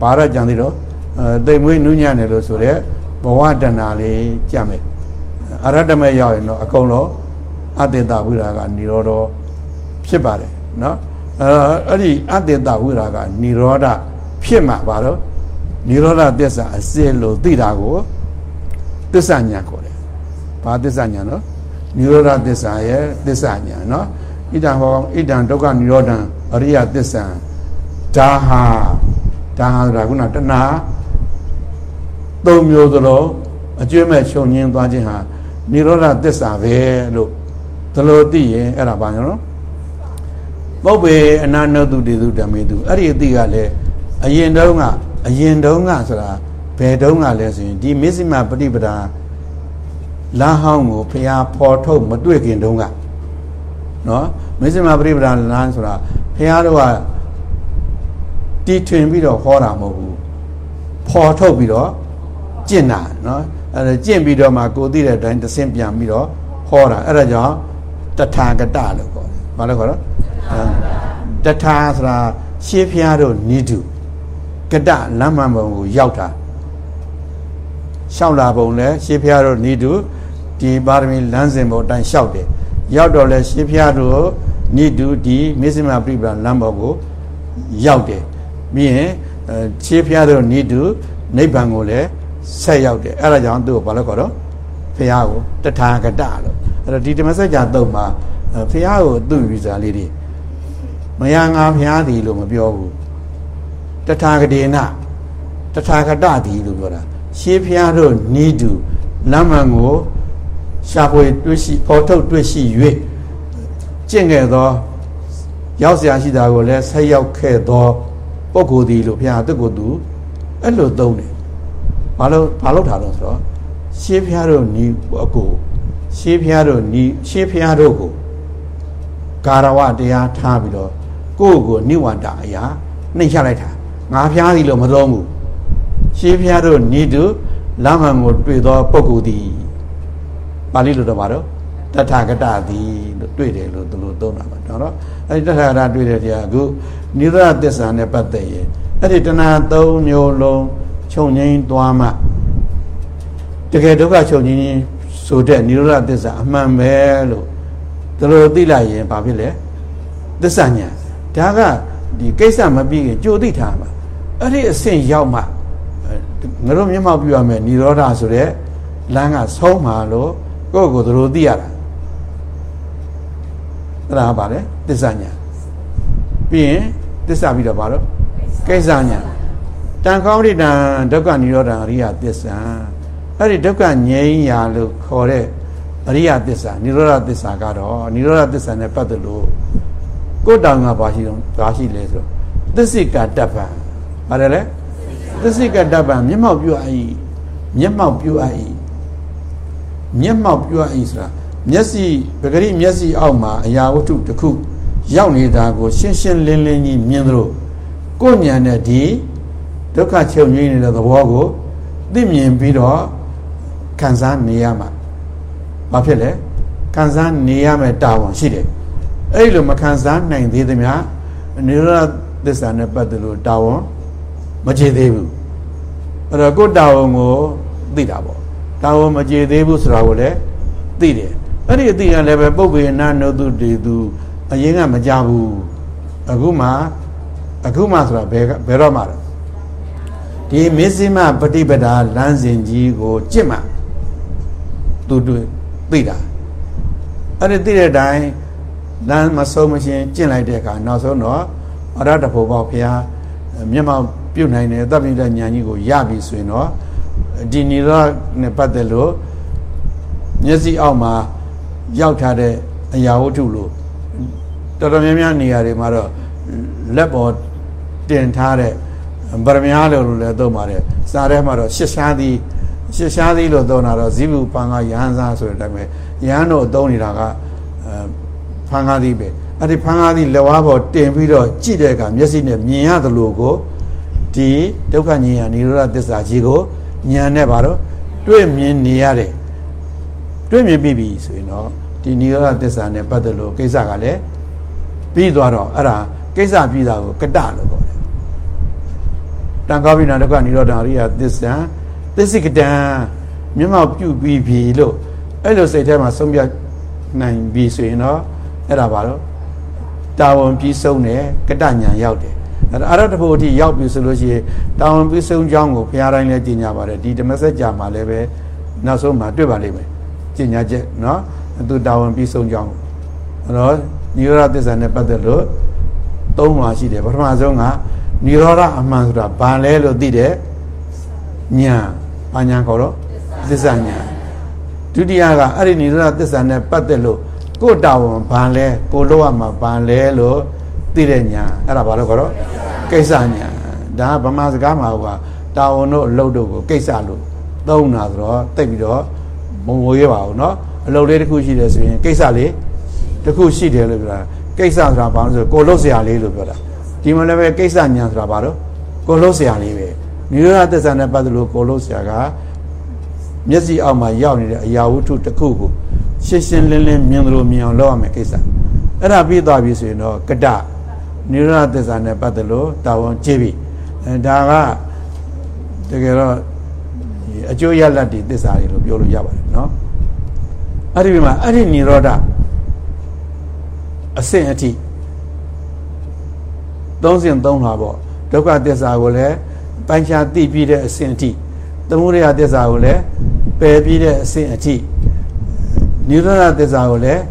ဘာရကြံသေးတော့အဲတိမ်မွေးနုညံ့တယ်လို့ဆိုတဲ့ဘဝတဏှာလေးကြံ့မယ် အရတ္တမေရောက်ရင်တော့အကုန်လုံးအတ္တတဝိရာကនិရောဓဖြစ်ပါတယ်နော်အဲအဲ့ဒီအတ္တတဝိရာကនិရောဓဖြစ်မှာပါတော့និရောဓသစ္စာအစစ်လို့သိတာကိုသစ္စာညာခေါ်တယ်ဘာသစ္စာညာနော်និရောဓသစ္စာရဲ့သစ္စာညာနော်ဣဒံဟောဣဒံဒုက္ခនិရောဓံအရိယသစ္စာဒါဟာဒါဟာဆိုတာခုနတဏှာသုံးမျိုးသလိုအကျွေးမဲ့ချုပ်ငင်းသွားခြင်းဟာ និရောဓသစ္စာပဲလို့ဒီလိုသိရင်အဲ့ဒါဘာညနော်ပုပ္ပေအနာနုတုတေတုဓမ္မေတုအဲ့ဒီအသိကလည်းအရင်တုန်းကအရင်တုန်းကဆိုတာဘယ်တုန်းကလဲဆိုရင်ဒီမစ္စည်းမပฏิပဒါလာဟောင်းကိုဖျားဖော်ထုတ်မတွေ့ခင်တုန်းကနော်မစ္စည်းမပฏิပဒါလမ်းဆိုတာဖျားတို့ကတီထွင်ပြီးတော့ဟောတာမဟုတ်ဘူးဖော်ထုတ်ပြီးတော့ကျင့်တာနော် အဲဒါကျင့်ပြီးတော့မှကိုသိတဲ့အတိုင်းသစင်ပြန်ပြီးတော့ဟောတာအဲ့ဒါကြောင့်တထာဂတလို့ခေါ်တယ်ဘာလို့ခေါ်တော့တထာဆိုတာရှေးဖျားတို့နိတုကတလမ်းမှန်ပုံကိုရောက်တာလျှောက်လာပုံလဲရှေးဖျားတို့နိတုဒီပါရမီလမ်းစဉ်ပုံအတိုင်းလျှောက်တယ်ရောက်တော့လဲရှေးဖျားတို့နိတုဒီမေဇိမပြိပလလမ်းပုံကိုရောက်တယ်ပြီးရင်ရှေးဖျားတို့နိတုနိဗ္ဗာန်ကိုလည်း ဆက်ရောက်တယ်အဲ့ဒါကြောင့်သူ့ကိုဘာလို့ခေါ်တော့ဖះကိုတထာဂတလို့အဲ့တော့ဒီဓမ္မစကြာတုံမှာဖះကိုသူ့ဗီဇာလေးတွေမယငါဖះသည်လို့မပြောဘူးတထာဂဒေနတထာဂတသည်လို့ပြောတာရှေးဖះတို့နီးတူလမ်းမှန်ကိုရှာဖွေတွေ့ရှိပေါ်ထုတ်တွေ့ရှိ၍ကျင့်ခဲ့သောရောက်เสียရှိတာကိုလည်းဆက်ရောက်ခဲ့သောပုဂ္ဂိုလ်သည်လို့ဘုရားသူ့ကိုယ်သူအဲ့လိုသုံးတယ် ဘာလို့ဘာလို့ထားတော့ဆိုတော့ရှေးဖျားတို့ညီအကိုရှေးဖျားတို့ညီရှေးဖျားတို့ကိုကာရဝတရားထားပြီးတော့ကိုယ့်ကိုနိဝန္တအရာနှိမ့်ချလိုက်တာငါဖျားသည်လို့မသုံးဘူးရှေးဖျားတို့ညီတူလမ်းမှန်ကိုတွေ့သောပုဂ္ဂိုလ်သည်ပါဠိလိုတော့ပါတော့တထာဂတသည်လို့တွေ့တယ်လို့သူတို့သုံးတာပါနော်အဲဒီတထာဂတတွေ့တဲ့တရားအခုနိရောဓသစ္စာနဲ့ပတ်သက်ရင်အဲ့ဒီတဏှာ၃မျိုးလုံး ချုပ်ငိမ့်သွားမှတကယ်ဒုက္ခချုပ်ငိမ့်ဆိုတဲ့និရောဓသစ္စာအမှန်ပဲလို့ဒါလိုသိလိုက်ရင်ဘာဖြစ်လဲသစ္စာညာဒါကဒီကိစ္စမပြီးရင်ကြိုသိထားမှာအဲ့ဒီအဆင့်ရောက်မှငါတို့မျက်မှောက်ပြရမယ်និရောဓဆိုတဲ့လမ်းကဆုံးမှာလို့ကိုယ့်ကိုယ်တို့သိရတာအဲ့ဒါပါလေသစ္စာညာပြီးရင်သစ္စာပြီးတော့ဘာလို့ကိစ္စညာ တန်ခေါင်းရိတံဒုက္ခនិရောဓအရိယသစ္စာအဲ့ဒီဒုက္ခငြိမ်းရာလို့ခေါ်တဲ့အရိယသစ္စာនិရောဓသစ္စာကတော့និရောဓသစ္စာနဲ့ပတ်သက်လို့ကိုယ်တောင်ကဘာရှိတော့ဘာရှိလဲဆိုတော့သစ္စိကတပ္ပံပါတယ်လေသစ္စိကတပ္ပံမျက်မှောက်ပြုအပ်မျက်မှောက်ပြုအပ်မျက်မှောက်ပြုအပ်ဆိုတာမျက်စိပဂရိမျက်စိအောက်မှာအရာဝတ္ထုတစ်ခုရောက်နေတာကိုရှင်းရှင်းလင်းလင်းကြီးမြင်သလိုကိုယ်ဉာဏ်နဲ့ဒီ ဒုက္ခချုပ်ငြိမ်းနေတဲ့သဘောကိုသိမြင်ပြီးတော့ခံစားနေရမှာဘာဖြစ်လဲခံစားနေရမယ်တာဝန်ရှိတယ်အဲ့လိုမခံစားနိုင်သေးသမျှနိရောဓသစ္စာနဲ့ပတ်သက်လို့တာဝန်မကျေသေးဘူးအဲ့တော့ကိုယ်တာဝန်ကိုသိတာပေါ့တာဝန်မကျေသေးဘူးဆိုတာကိုလည်းသိတယ်အဲ့ဒီအသိရလည်းပဲပုပ္ပေနာနုတုတေသူအရင်ကမကြဘူးအခုမှအခုမှဆိုတာဘယ်ဘယ်တော့မှလဲ ဒီမစ္စည်းမပฏิပဒါလမ်းစဉ်ကြီးကိုကြင့်မှသူတွေ့သိတာအဲ့ဒီသိတဲ့အတိုင်းလမ်းမဆုံးမရှင်ကျင့်လိုက်တဲ့အခါနောက်ဆုံးတော့အရတ္တဖို့ပေါ့ဖျားမျက်မှောက်ပြုတ်နိုင်တယ်တပ်ပိဋကဉာဏ်ကြီးကိုရပြီဆိုရင်တော့ဒီနိရောဓနဲ့ပတ်သက်လို့မျက်စိအောက်မှာရောက်ထားတဲ့အရာဝတ္ထုလို့တော်တော်များများနေရာတွေမှာတော့လက်ပေါ်တင်ထားတဲ့ ဗရမညာလို့လည်းသုံးပါတယ်စာထဲမှာတော့ရှစ်ရှားသည်ရှစ်ရှားသည်လို့သုံးတာတော့ဇိဗုပန်ကယဟန်စားဆိုတဲ့အတိုင်းပဲယဟန်တို့သုံးနေတာကဖန်ကားသည်ပဲအဲ့ဒီဖန်ကားသည်လက်ဝါးပေါ်တင်ပြီးတော့ကြည့်တဲ့အခါမျက်စိနဲ့မြင်ရသလိုကိုဒီဒုက္ခဉာဏ်ရနိရောဓသစ္စာကြီးကိုဉာဏ်နဲ့ပါတော့တွေ့မြင်နေရတယ်တွေ့မြင်ပြီးပြီဆိုရင်တော့ဒီနိရောဓသစ္စာနဲ့ပတ်သက်လို့ကိစ္စကလည်းပြီးသွားတော့အဲ့ဒါကိစ္စပြီးတာကိုကတလို့ခေါ်တယ် တန်ခါပိနာဒုက္ခနိရောဓအရိယသစ္စာသစ္စိကတံမျက်မှောက်ပြုပြီးပြီလို့အဲ့လိုစိတ်ထဲမှာဆုံးဖြတ်နိုင်ပြီဆိုရင်တော့အဲ့ဒါပါတော့တာဝန်ပြီးဆုံးတယ်ကတညာရောက်တယ်အဲ့ဒါအရတ္တဖို့အထိရောက်ပြီဆိုလို့ရှိရင်တာဝန်ပြီးဆုံးကြောင်းကိုဘုရားတိုင်းလည်းကြီးညာပါတယ်ဒီဓမ္မစကြာမှာလည်းပဲနောက်ဆုံးမှာတွေ့ပါလိမ့်မယ်ကြီးညာချက်နော်သူတာဝန်ပြီးဆုံးကြောင်းအဲ့တော့နိရောဓသစ္စာနဲ့ပတ်သက်လို့သုံးပါရှိတယ်ပထမဆုံးက နိရောဓအမှန်ဆိုတာဘာလဲလို့သိတယ်ညာဘာညာခေါ်တော့သစ္စာညာဒုတိယကအဲ့ဒီနိရောဓသစ္စာနဲ့ပတ်သက်လို့ကိုယ်တာဝန်ဘာလဲကိုလို့ရမှာဘာလဲလို့သိတဲ့ညာအဲ့ဒါဘာလို့ခေါ်တော့ကိစ္စညာဒါဗမာစကားမှာဟိုကတာဝန်တို့အလုပ်တို့ကိုကိစ္စလို့သုံးတာဆိုတော့တိတ်ပြီးတော့မုံငိုရပါဘူးเนาะအလုပ်လေးတစ်ခုရှိတယ်ဆိုရင်ကိစ္စလေးတစ်ခုရှိတယ်လို့ပြောတာကိစ္စဆိုတာဘာလို့ဆိုကိုလို့ဆရာလေးလို့ပြောတာ ဒီမှာလည်းပဲကိစ္စညာဆိုတာဘာလို့ကိုလို့ဆရာလေးပဲနိရောဓသစ္စာနဲ့ပတ်သက်လို့ကိုလို့ဆရာကမျက်စိအောက်မှာရောက်နေတဲ့အရာဝတ္ထုတစ်ခုကိုရှင်းရှင်းလင်းလင်းမြင်သလိုမြင်အောင်လုပ်ရမယ်ကိစ္စအဲ့ဒါပြီးသွားပြီဆိုရင်တော့ကတနိရောဓသစ္စာနဲ့ပတ်သက်လို့တာဝန်ကြည့်ပြီအဲဒါကတကယ်တော့အကျိုးရလတ်ဒီသစ္စာတွေလို့ပြောလို့ရပါတယ်เนาะအဲ့ဒီမှာအဲ့ဒီနိရောဓအဆင့်အထိ သုံးစဉ်သုံးလာပေါ့ဒုက္ခသစ္စာကိုလည်းပိုင်းခြားသိပြီးတဲ့အဆင့်အထိသမုဒယသစ္စာကိုလည်းပယ်ပြီးတဲ့အဆင့်အထိနိရောဓသစ္စာကိုလည်း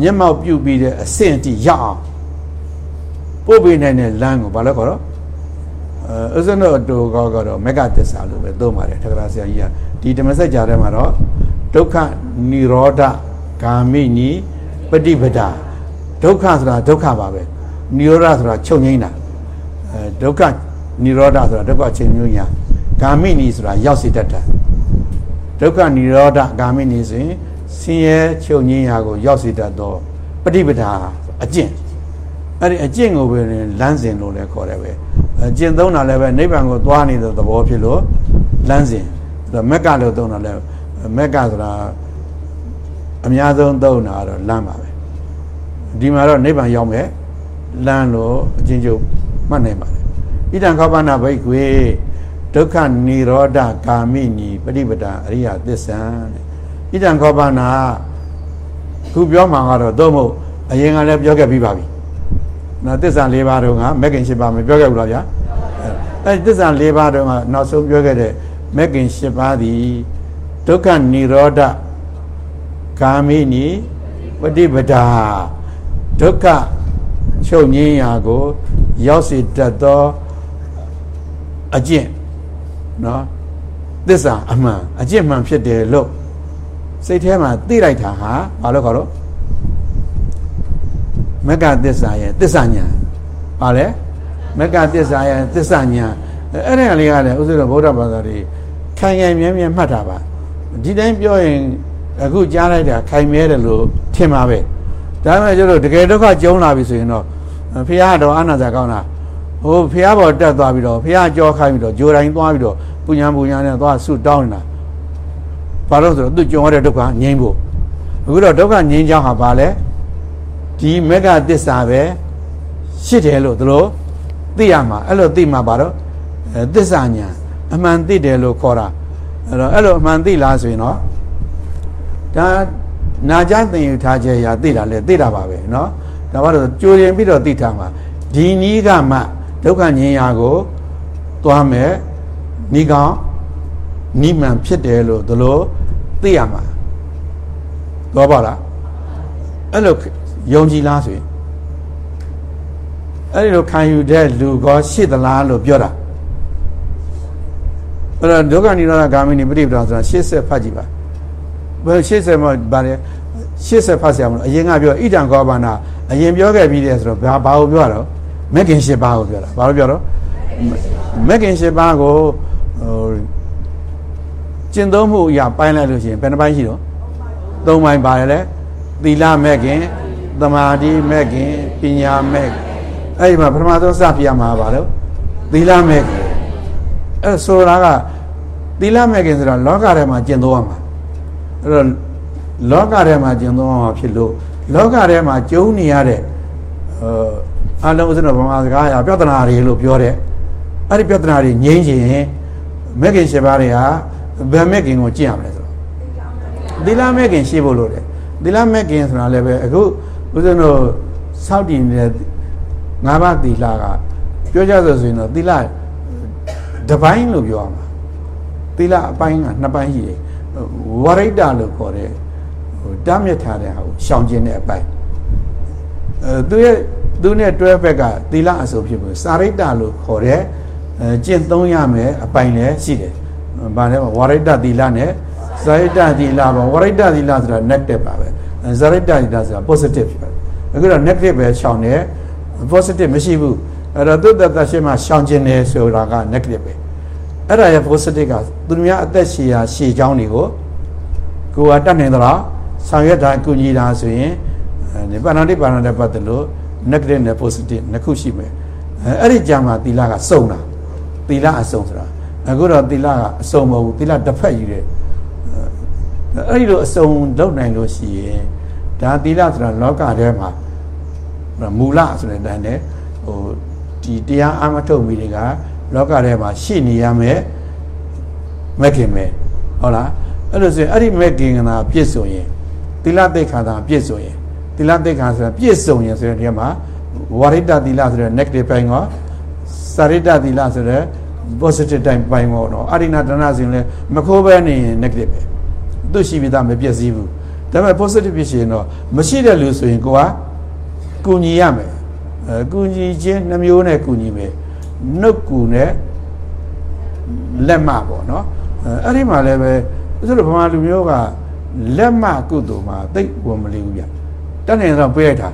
မျက်မှောက်ပြုပြီးတဲ့အဆင့်အထိရအောင်ပို့ပေးနိုင်တဲ့လမ်းကိုဘာလဲခေါ်တော့အဲဥစ္စနောတူကောကတော့မေဃသစ္စာလို့ပဲသုံးပါတယ်ထကရာဆရာကြီးကဒီဓမ္မစကြာထဲမှာတော့ဒုက္ခនិရောဓဂာမိနိပฏิပဒါဒုက္ခဆိုတာဒုက္ခပါပဲ နိရောဓဆိုတာချုပ်ငိမ့်တာအဲဒုက္ခနိရောဓဆိုတာဒုက္ခချင်းမျိုးညာဂာမိနီဆိုတာရောက်စေတတ်တာဒုက္ခနိရောဓဂာမိနီဆိုရင်ဆင်းရဲချုပ်ငိမ့်ရာကိုရောက်စေတတ်သောပฏิပဒါအကျင့်အဲ့ဒီအကျင့်ကိုပဲလမ်းစဉ်လို့လည်းခေါ်တယ်ပဲအကျင့်သုံးတာလည်းပဲနိဗ္ဗာန်ကိုသွားနေတဲ့သဘောဖြစ်လို့လမ်းစဉ်ဒါမက်ကလို့သုံးတာလည်းမက်ကဆိုတာအများဆုံးသုံးတာကတော့လမ်းပါပဲဒီမှာတော့နိဗ္ဗာန်ရောက်မယ် လမ်းလို့အချင်းချုပ်မှတ်နိုင်ပါတယ်ဣဒံခောပနာဘိကွေဒုက္ခនិရောဓကာမိနိပฏิပဒအရိယသစ္ဆံဣဒံခောပနာခုပြောမှကတော့သို့မဟုတ်အရင်ကလည်းပြောခဲ့ပြီးပါပြီနော်သစ္စာ၄ပါးတုန်းကမဂ္ဂင်၈ပါးမပြောခဲ့ဘူးလားဗျာအဲသစ္စာ၄ပါးတုန်းကနောက်ဆုံးပြောခဲ့တဲ့မဂ္ဂင်၈ပါးသည်ဒုက္ခនិရောဓကာမိနိပฏิပဒါဒုက္ခ ချုပ်ငင်းရာကို ရောက်စေတတ်သောအကျင့်နော်သစ္စာအမှန်အကျင့်မှန်ဖြစ်တယ်လို့စိတ်ထဲမှာသိလိုက်တာဟာဘာလို့ခေါ်တော့မက္ကသစ္စာရဲ့သစ္စာညာပါလေမက္ကသစ္စာရဲ့သစ္စာညာအဲ့ဒါလေးကလည်းဥစ္စာတော်ဗုဒ္ဓဘာသာတွေခိုင်ခိုင်မြဲမြဲမှတ်တာပါဒီတိုင်းပြောရင်အခုကြားလိုက်တာခိုင်မြဲတယ်လို့ထင်ပါပဲဒါပေမဲ့ကျတော့တကယ်ဒုက္ခကြုံလာပြီဆိုရင်တော့ ဖះတော်အာနာဇာကောင်းတာဟိုဖះဘော်တက်သွားပြီးတော့ဖះကြောခိုင်းပြီးတော့ဂျိုတိုင်းသွားပြီးတော့ပူညာပူညာနဲ့သွားဆုတောင်းနေတာဘာလို့ဆိုတော့သူကြုံရတဲ့ဒုက္ခငြိမ်းဖို့အခုတော့ဒုက္ခငြိမ်းချောင်းဟာဘာလဲဒီမေဃသစ္စာပဲရှိတယ်လို့သူတို့သိရမှာအဲ့လိုသိမှာပါတော့သစ္စာညာအမှန်သိတယ်လို့ခေါ်တာအဲ့တော့အဲ့လိုအမှန်သိလားဆိုရင်တော့ဒါနာကြသင်ယူထားခြင်းရာသိတာလေသိတာပါပဲเนาะ ဒါပါတော့ကြိုရင်ပြီးတော့သိထားမှာဒီနည်းကမှဒုက္ခငြိမ်းရာကိုသွားမယ် နီးကောင်းနီးမှန်ဖြစ်တယ်လို့ဒီလိုသိရမှာတော့ပါလားအဲ့လိုယုံကြည်လားဆိုရင်အဲ့ဒီလိုခံယူတဲ့လူကောရှိသလားလို့ပြောတာအဲ့တော့ဒုက္ခនិရောဓဂามိနိပရိပဒါဆိုတာ80ဖတ်ကြည့်ပါဘယ်80မှာဗါလဲ80ဖတ်ဆရာမလို့အရင်ကပြောဣဒံကောဘာနာ အရင်ပြောခဲ့ပြီးတယ်ဆိုတော့ဘာဘာကိုပြောတော့မက်ကင်၈ပါးကိုပြောတာဘာလို့ပြောတော့မက်ကင်၈ပါးကိုဟိုကျင့်သုံးမှုအရာပိုင်းလိုက်လို့ရှိရင်ဘယ်နှပိုင်းရှိတော့သုံးပိုင်းပါတယ်လေသီလမက်ကင်သမာဓိမက်ကင်ပညာမက်ကင်အဲ့ဒီမှာပထမဆုံးစပြရမှာပါလို့သီလမက်ကင်အဲ့ဆိုတာကသီလမက်ကင်ဆိုတော့လောကထဲမှာကျင့်သုံးရမှာအဲ့တော့လောကထဲမှာကျင့်သုံးရမှာဖြစ်လို့ လောကထဲမှာကျုံနေရတဲ့ဟိုအလုံးစုံဗမာစကားအရပြဿနာတွေလို့ပြောတဲ့အဲ့ဒီပြဿနာတွေငြိမ်းချင်မက်ကင်ရှင်ပါးတွေဟာဗမက်ကင်ကိုကြည့်ရမလဲဆိုတော့သီလမက်ကင်ရှိဖို့လို့တယ်သီလမက်ကင်ဆိုတာလည်းပဲအခုဦးဇင်းတို့စောက်တည်နေတဲ့ငါးပါးသီလကပြောကြဆိုဆိုရင်တော့သီလတပိုင်းလို့ပြောရမှာသီလအပိုင်းကနှစ်ပိုင်းရှိတယ်ဝရိတ္တလို့ခေါ်တဲ့ဟို တားမြစ်ထားတဲ့ဟာကိုရှောင်ကျင်တဲ့အပိုင်းအဲသူရဲ့သူနဲ့တွဲဘက်ကသီလအစုံဖြစ်ဘူးစာရိတ္တလို့ခေါ်တဲ့အဲကျင့်သုံးရမယ်အပိုင်းလည်းရှိတယ်။ဗာလဲဝရိတ္တသီလနဲ့စာရိတ္တသီလပါဝရိတ္တသီလဆိုတာ negative ပါပဲ။စာရိတ္တသီလဆိုတာ positive ဖြစ်ပါတယ်။အခုတော့ negative ပဲရှောင်တယ် positive မရှိဘူး။အဲ့တော့သုတ္တတရှိမှရှောင်ကျင်တယ်ဆိုတာက negative ပဲ။အဲ့ဒါရဲ့ positive ကသူများအသက်ရှည်ရာရှည်ချောင်းတွေကိုကိုယ်ကတတ်နိုင်သလား ဆောင်ရွက်တာအကူညီတာဆိုရင်ဒီပါဏာတိပါဏာတဲ့ပတ်သက်လို့ negative နဲ့ positive နှစ်ခုရှိမယ်အဲအဲ့ဒီကြမှာသီလကစုံတာသီလအစုံဆိုတာအခုတော့သီလကအစုံမဟုတ်ဘူးသီလတစ်ဖက်ယူတယ်အဲ့ဒီလိုအစုံလုပ်နိုင်လို့ရှိရင်ဒါသီလဆိုတာလောကထဲမှာမူလဆိုတဲ့အတိုင်းနဲ့ဟိုဒီတရားအမထုတ်မိတွေကလောကထဲမှာရှိနေရမယ်မက်ခင်ပဲဟုတ်လားအဲ့လိုဆိုရင်အဲ့ဒီမက်ကင်ကနာပြည့်စုံရင် သီလသိက္ခာသာပြည့်စုံရင်သီလသိက္ခာဆိုတာပြည့်စုံရင်ဆိုတဲ့နေရာမှာဝရိတသီလဆိုတဲ့ negative ဘိုင်းကစရိတသီလဆိုတဲ့ positive တိုင်းဘိုင်းပေါ့နော်အရိဏတဏဆိုရင်လည်းမခိုးပဲနေရင် negative ပဲသူရှိပြီးသားမပြည့်စည်ဘူးဒါပေမဲ့ positive ဖြစ်ရှင်တော့မရှိတဲ့လူဆိုရင်ကိုကကူညီရမယ်အဲကူညီခြင်းနှမျိုးနဲ့ကူညီမယ်နှုတ်ကူနဲ့လက်မပေါ့နော်အဲ့ဒီမှာလည်းပဲဆိုတော့ဗမာလူမျိုးက လက်မကုသိုလ်မှာသိဝင်မလေးဘူးဗျတတ်နိုင်တော့ပေးရတာ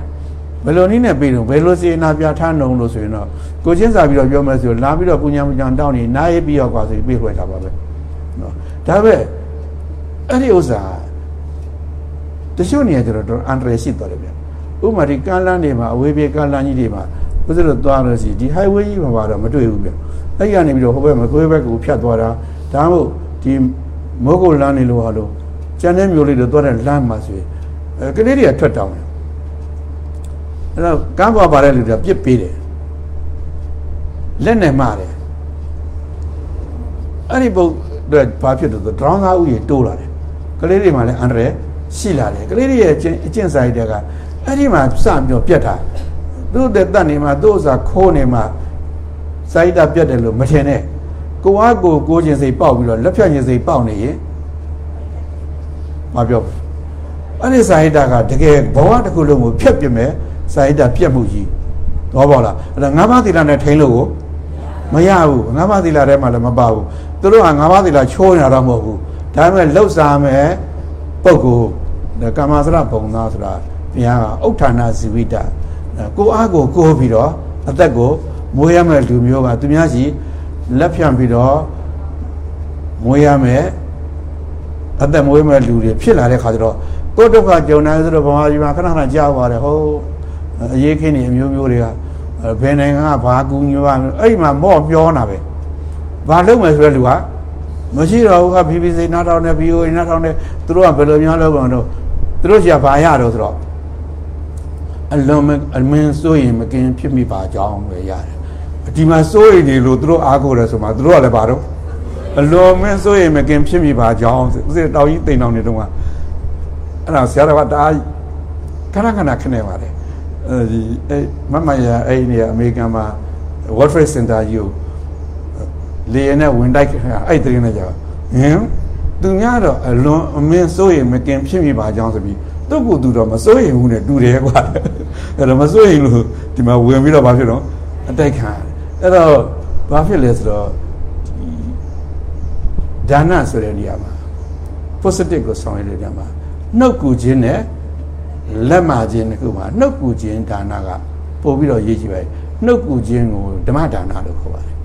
ဘယ်လိုနည်းနဲ့ပေးတော့ဘယ်လိုစေနာပြထားနှုံလို့ဆိုရင်တော့ကိုချင်းစာပြီးတော့ပြောမယ်ဆိုလာပြီးတော့ကုညာမကြံတောင်းနေနားရပြီးတော့ကွာဆိုပြီးပေးခွဲတာပါပဲနော်ဒါပဲအဲ့ဒီဥစ္စာတချို့နေရာကျတော့အန်ဒရရှိတော်တယ်ဗျဥမာဒီကမ်းလန်းတွေမှာအဝေးပြေကမ်းလန်းကြီးတွေမှာဘုရားတို့သွားလို့ရှိဒီ highway ကြီးမှာတော့မတွေ့ဘူးဗျအဲ့ဒီကနေပြီးတော့ဟိုဘက်မကွေးဘက်ကိုဖြတ်သွားတာဒါမှမဟုတ်ဒီမိုးကုတ်လမ်းနေလို့ဟာလို့ ကျန်တဲ့မျိုးလေးတွေသွားတဲ့လမ်းမှာဆိုရင်အဲကလေးတွေကထွက်တောင်းတယ်အဲ့တော့ကမ်းပေါ်ပါတဲ့လူတွေကပြစ်ပေးတယ်လက်နဲ့မှားတယ်အဲ့ဒီပုံတော့ဘာဖြစ်လို့ဆိုဒရောင်းသားဥယျာဉ်တိုးလာတယ်ကလေးတွေမှလည်းအန္တရာယ်ရှိလာတယ်ကလေးတွေရဲ့အကျင့်အကျင့်စာရိတ္တကအဲ့ဒီမှာစပြီးတော့ပြတ်တာသူ့တဲ့တတ်နေမှာသူ့ဥစ္စာခိုးနေမှာစာရိတ္တပြတ်တယ်လို့မထင်နဲ့ကိုအားကိုကိုခြင်းစိတ်ပေါက်ပြီးတော့လက်ဖြတ်ခြင်းစိတ်ပေါက်နေရင် မပြောဘူးအဲ့ဒီစာဟိတကတကယ်ဘဝတစ်ခုလုံးကိုဖျက်ပြမယ်စာဟိတပြက်မှုကြီးတော့ပေါ့လားအဲ့ဒါငါးပါးသီလနဲ့ထိန်းလို့ကိုမရဘူးငါးပါးသီလထဲမှာလည်းမပါဘူးသူတို့ကငါးပါးသီလချိုးနေတာတော့မဟုတ်ဘူးဒါပေမဲ့လှုပ်ရှားမယ်ပုဂ္ဂိုလ်ကာမစရဘုံသားဆိုတာဘုရားကဥဋ္ဌာဏဇီဝိတကိုအားကိုကိုပြီးတော့အသက်ကိုမွေးရမယ့်လူမျိုးကသူများရှိလက်ဖြန့်ပြီးတော့မွေးရမယ် အသက်မွေးမဲ့လူတွေဖြစ်လာတဲ့ခါကျတော့ကိုယ်ဒုက္ခကြုံနိုင်ဆိုတော့ဗမာပြည်မှာခဏခဏကြားပါတယ်ဟိုအရေးခင်းနေအမျိုးမျိုးတွေကဘယ်နိုင်ငံကဘာကူညွားအဲ့ဒီမှာမော့ပြောတာပဲဘာလုပ်မယ်ဆိုတဲ့လူကမရှိတော့ဘူးက BBC နားထောင်နေ VOA နားထောင်နေသူတို့ကဘယ်လိုများလုပ်ကြတော့သူတို့ရှာဘာရတော့ဆိုတော့အလုံးမအမင်းစိုးရင်မကင်းဖြစ်မိပါကြောင်းပဲရတယ်ဒီမှာစိုးရင်ဒီလိုသူတို့အားကိုးတယ်ဆိုမှသူတို့ကလည်းဘာတော့ အလိုမင်းစိုးရင်မကင်ဖြစ်မိပါကြောင်းဥစဉ်တောင်ကြီးတိမ်တောင်နေတော့ကအဲ့ဒါဆရာတော်ကတအားခဏခဏခနေပါတယ်အဲဒီအဲမမရအဲ့နေအမေရိကန်မှာ World Trade Center ကြီးကိုလေရင်နဲ့ဝင်တိုက်အဲ့တရင်နဲ့ကြာဟင်သူများတော့အလွန်အမင်းစိုးရင်မကင်ဖြစ်မိပါကြောင်းဆိုပြီးသူ့ကိုယ်သူတော့မစိုးရင်ဘူးနဲ့တူတယ်ကွာအဲ့တော့မစိုးရင်လို့ဒီမှာဝင်ပြီးတော့ဘာဖြစ်တော့အတိုက်ခံအဲ့တော့ဘာဖြစ်လဲဆိုတော့ ဒါနဆိုတဲ့နေရာမှာ positive ကိုဆောင်ရွက်တဲ့နေရာမှာနှုတ်ကူခြင်းနဲ့လက်မခြင်းတစ်ခုမှာနှုတ်ကူခြင်းဒါနကပို့ပြီးတော့ရေးကြည့်ပါနှုတ်ကူခြင်းကိုဓမ္မဒါနလို့ခေါ်ပါတယ်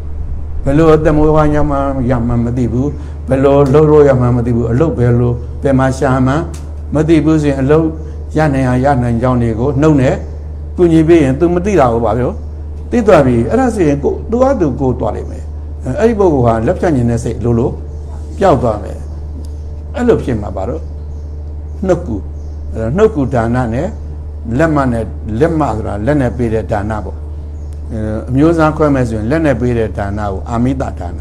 ဘယ်လိုအသက်မွေးဝမ်းရမှရမှမသိဘူးဘယ်လိုလှုပ်လို့ရမှမသိဘူးအလုတ်ဘယ်လိုဘယ်မှာရှာမှမသိဘူးဆိုရင်အလုတ်ရနိုင်အောင်ရနိုင်ကြောင်းတွေကိုနှုတ်နဲ့ကုညီပေးရင် तू မသိတာကိုပါပြောသိသွားပြီအဲ့ဒါဆိုရင်ကိုသူကသူကိုသွားလိမ့်မယ်အဲ့ဒီပုဂ္ဂိုလ်ဟာလက်ဖြတ်နေတဲ့စိတ်လို့လို့ ပျောက်သွားမယ်အဲ့လိုဖြစ်မှာပါတော့နှုတ်ကူအဲ့တော့နှုတ်ကူဒါနနဲ့လက်မနဲ့လက်မဆိုတာလက်နဲ့ပေးတဲ့ဒါနပေါ့အမျိုးသားခွဲမဲ့ဆိုရင်လက်နဲ့ပေးတဲ့ဒါနကိုအာမိတဒါန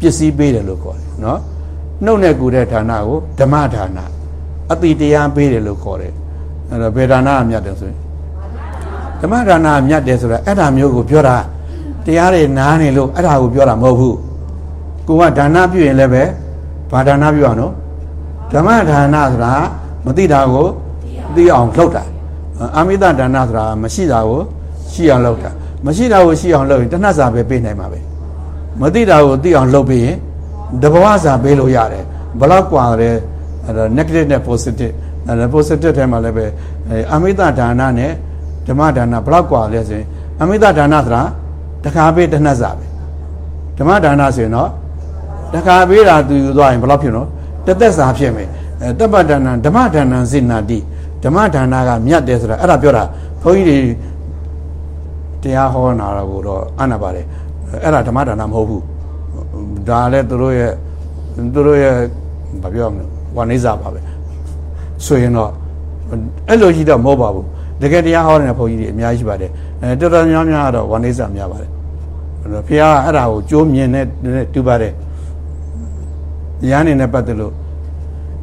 ပစ္စည်းပေးတယ်လို့ခေါ်တယ်နော်နှုတ်နဲ့ကူတဲ့ဒါနကိုဓမ္မဒါနအတိတရားပေးတယ်လို့ခေါ်တယ်အဲ့တော့ဘယ်ဒါနအမြတ်တယ်ဆိုရင်ဓမ္မဒါနအမြတ်တယ်ဆိုတာအဲ့ဒါမျိုးကိုပြောတာတရားတွေနားနေလို့အဲ့ဒါကိုပြောတာမဟုတ်ဘူးကိုကဒါနပြုရင်လည်းပဲ ဘာဒါနပြုရအောင်နော်ဓမ္မဒါနဆိုတာမသိတာကိုသိအောင်လှုပ်တာအာမိတဒါနဆိုတာမရှိတာကိုရှိအောင်လှုပ်တာမရှိတာကိုရှိအောင်လှုပ်ရင်တဏှစာပဲပေးနိုင်မှာပဲမသိတာကိုသိအောင်လှုပ်ပြီးရင်တဘဝစာပေးလို့ရတယ်ဘလောက်กว่าတယ်အဲ့တော့ negative နဲ့ positive အဲ့ဒါ positive ထဲမှာလည်းပဲအာမိတဒါနနဲ့ဓမ္မဒါနဘလောက်กว่าလဲဆိုရင်အာမိတဒါနဆိုတာတခါပေးတဏှစာပဲဓမ္မဒါနဆိုရင်တော့ တခါပေးတာသူယူသွားရင်ဘလောက်ဖြစ်နော်တသက်စာဖြစ်မယ်တပ္ပဒါနဓမ္မဒါနစိနာတိဓမ္မဒါနကမြတ်တယ်ဆိုတာအဲ့ဒါပြောတာဘုန်းကြီးတွေတရားဟောနာတော့တော့အနာပါတယ်အဲ့ဒါဓမ္မဒါနမဟုတ်ဘူးဒါလည်းသူတို့ရဲ့သူတို့ရဲ့ဘာပြောမလဲဝါနေစာပါပဲဆိုရင်တော့အဲ့လိုကြီးတော့မဟုတ်ပါဘူးတကယ်တရားဟောနေတဲ့ဘုန်းကြီးတွေအများကြီးရှိပါတယ်အဲတော်တော်များများတော့ဝါနေစာများပါတယ်ဘုရားအဲ့ဒါကိုကြိုးမြင်နဲ့တူပါတယ် တရားနေနဲ့ပတ်သက်လို့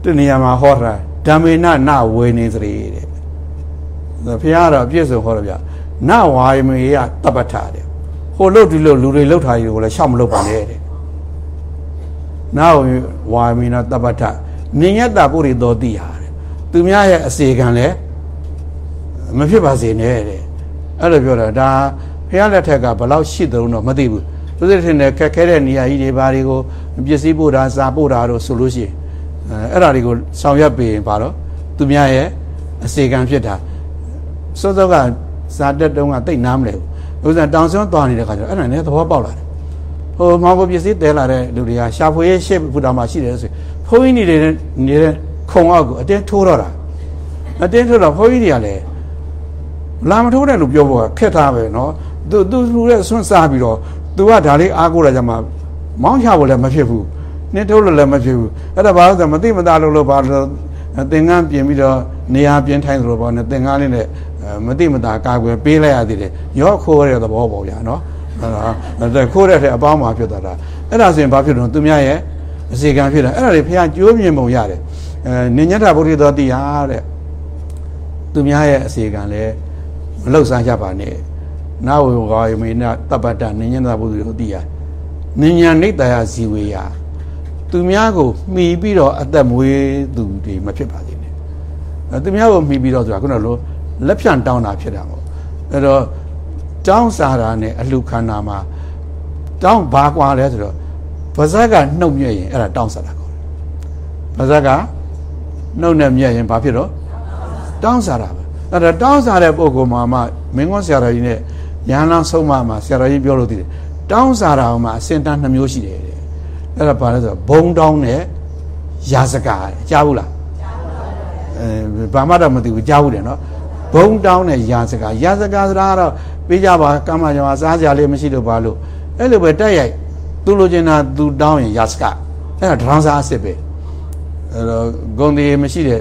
တနေရာမှာဟောတာဓမ္မေနနဝေနေသရေတဲ့ဘုရားကတော့အပြည့်စုံဟောတယ်ဗျနဝါယမေယတပ္ပထာတဲ့ဟိုလို့ဒီလို့လူတွေလောက်ထားကြီးကိုလည်းရှောက်မလုပ်ပါနဲ့တဲ့နဝါယမေနတပ္ပထာနိယတပုရိသောတိဟာတဲ့သူများရဲ့အစေခံလည်းမဖြစ်ပါစေနဲ့တဲ့အဲ့လိုပြောတာဒါဘုရားလက်ထက်ကဘလောက်ရှိတုံးတော့မသိဘူး သူစိတ်ထင်တယ်ခက်ခဲတဲ့နေရာကြီးတွေဘာတွေကိုပစ္စည်းပို့တာစာပို့တာတို့ဆိုလို့ရှိရင်အဲ့ဒါတွေကိုဆောင်ရွက်ပေးရင်ပါတော့သူများရဲ့အစီကံဖြစ်တာစောစောကစာတက်တုံးကတိတ်နားမလဲဘူးဥစ္စာတောင်စွန်းသွားနေတဲ့ခါကျတော့အဲ့ဒါနဲ့သဘောပေါက်လာတယ်ဟိုမောင်ကိုပစ္စည်းတဲလာတဲ့လူတွေကရှာဖွေရေးရှေ့ဘုရားမှာရှိတယ်ဆိုဘုန်းကြီးနေတဲ့နေတဲ့ခုံအောက်ကိုအတင်းထိုးတော့တာအတင်းထိုးတော့ဘုန်းကြီးတွေကလည်းလာမထိုးတဲ့လူပြောဖို့ခက်တာပဲเนาะသူသူလူရဲ့ဆွန့်စားပြီးတော့ သူကဒါလေးအားကိုးလာကြမှာမောင်းချဖို့လည်းမဖြစ်ဘူးနှင်းထုတ်လို့လည်းမဖြစ်ဘူးအဲ့ဒါဘာလို့ဆိုမသိမသားလို့လို့ဘာလို့သင်္ကန်းပြင်ပြီးတော့နေရာပြင်ထိုင်းသလိုပေါ့နဲ့သင်္ကန်းလေးနဲ့မသိမသားကာကွယ်ပေးလိုက်ရသေးတယ်ရော့ခိုးရတဲ့သဘောပေါ့ဗျာနော်အဲ့ဒါခိုးရတဲ့အပေါင်းမှာဖြစ်သွားတာအဲ့ဒါဆိုရင်ဘာဖြစ်တော့သူများရဲ့အစီကံဖြစ်တာအဲ့ဒါတွေဖះကြိုးမြင်ပုံရတယ်အဲနိညတဗုဒ္ဓတော်တရားတဲ့သူများရဲ့အစီကံလည်းမလှုပ်ရှားကြပါနဲ့ နာဝေဝါယမေနတပ္ပတနိညတဗုဒ္ဓတော်တရားနိညာနိတ္တယဇီဝေယသူများကိုမှီပြီးတော့အသက်မွေးသူတွေမဖြစ်ပါစေနဲ့အဲသူများကိုမှီပြီးတော့ဆိုတာခုနကလိုလက်ဖြန့်တောင်းတာဖြစ်တာပေါ့အဲ့တော့တောင်းစားတာနဲ့အလှခံတာမှာတောင်းဘာကွာလဲဆိုတော့ပါဇက်ကနှုတ်မြက်ရင်အဲ့ဒါတောင်းစားတာခေါ်တယ်ပါဇက်ကနှုတ်နဲ့မြက်ရင်ဘာဖြစ်တော့တောင်းစားတာပဲအဲ့ဒါတောင်းစားတဲ့ပုံကမှမှမင်းကွန်းဆရာတော်ကြီးနဲ့ ရဟန်းလောင်းဆုံးမမှာဆရာတော်ကြီးပြောလို့တည်တယ်တောင်းစားတာမှာအစင်တန်းနှမျိုးရှိတယ်တဲ့အဲ့ဒါဘာလဲဆိုတော့ဘုံတောင်းနဲ့ရာစကာကြားဘူးလားအဲဘာမှတော့မသိဘူးကြားဘူးတယ်နော်ဘုံတောင်းနဲ့ရာစကာရာစကာဆိုတာကတော့ပေးကြပါကမ္မကြောင့်စားကြလေးမရှိလို့ပါလို့အဲ့လိုပဲတက်ရိုက်သူလိုချင်တာသူတောင်းရင်ရာစကာအဲ့ဒါဒရောင်းစားအစ်စ်ပဲအဲ့တော့ဂုံဒီမရှိတဲ့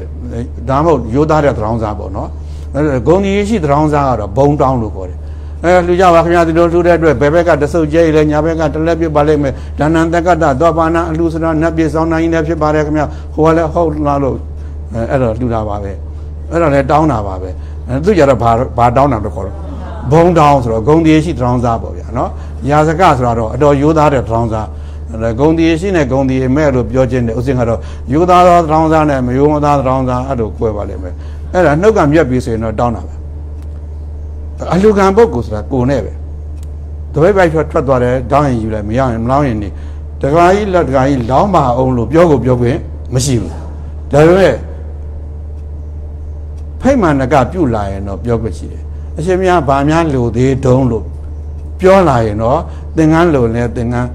ဒါမှမဟုတ်ရိုးသားတဲ့ဒရောင်းစားပေါ့နော်အဲ့တော့ဂုံဒီရှိဒရောင်းစားကတော့ဘုံတောင်းလို့ခေါ်တယ် အဲလူကြပါခင်ဗျာဒီလိုလှူတဲ့အတွက်ဘယ်ဘက်ကတဆုပ်ကျဲလဲညာဘက်ကတလက်ပြပါလိမ့်မယ်ဒါနံတက္ကတသောပါဏအလှူစရာနတ်ပြေဆောင်နိုင်နေဖြစ်ပါတယ်ခင်ဗျာဟိုကလည်းဟုတ်လားလို့အဲအဲ့တော့လှူတာပါပဲအဲ့တော့လည်းတောင်းတာပါပဲအဲသူကြတော့ဘာဘာတောင်းတာတော့ခေါ်တော့ဘုံတောင်းဆိုတော့ဂုံတည်ရှိတရောင်းစားပေါ့ဗျာနော်ရာဇကဆိုတော့အတော်ရိုးသားတဲ့တရောင်းစားဂုံတီရှိနေဂုံတီမဲ့လို့ပြောခြင်းတယ်ဥစဉ်ကတော့ယူသားသောတောင်းစားနဲ့မယုံသားတောင်းစားအဲ့လိုကွဲပါလိမ့်မယ်အဲ့ဒါနှုတ်ကမြက်ပြီးဆိုရင်တော့တောင်းတာပဲ အလူကံပုဂ္ဂိုလ်ဆိုတာကိုနဲ့ပဲတပိတ်ပိုက်ထွက်ထွက်သွားတယ်တောင်းရင်ယူလိုက်မရရင်မလောင်းရင်နေတခါကြီးလက်တခါကြီးလောင်းပါအောင်လို့ပြောကိုပြောခွင့်မရှိဘူးဒါပေမဲ့ဖိတ်မှန်ကပြုတ်လာရင်တော့ပြောခွင့်ရှိတယ်အရှင်များဗာများလူသေးတုံးလို့ပြောလာရင်တော့သင်္ကန်းလိုလဲသင်္ကန်း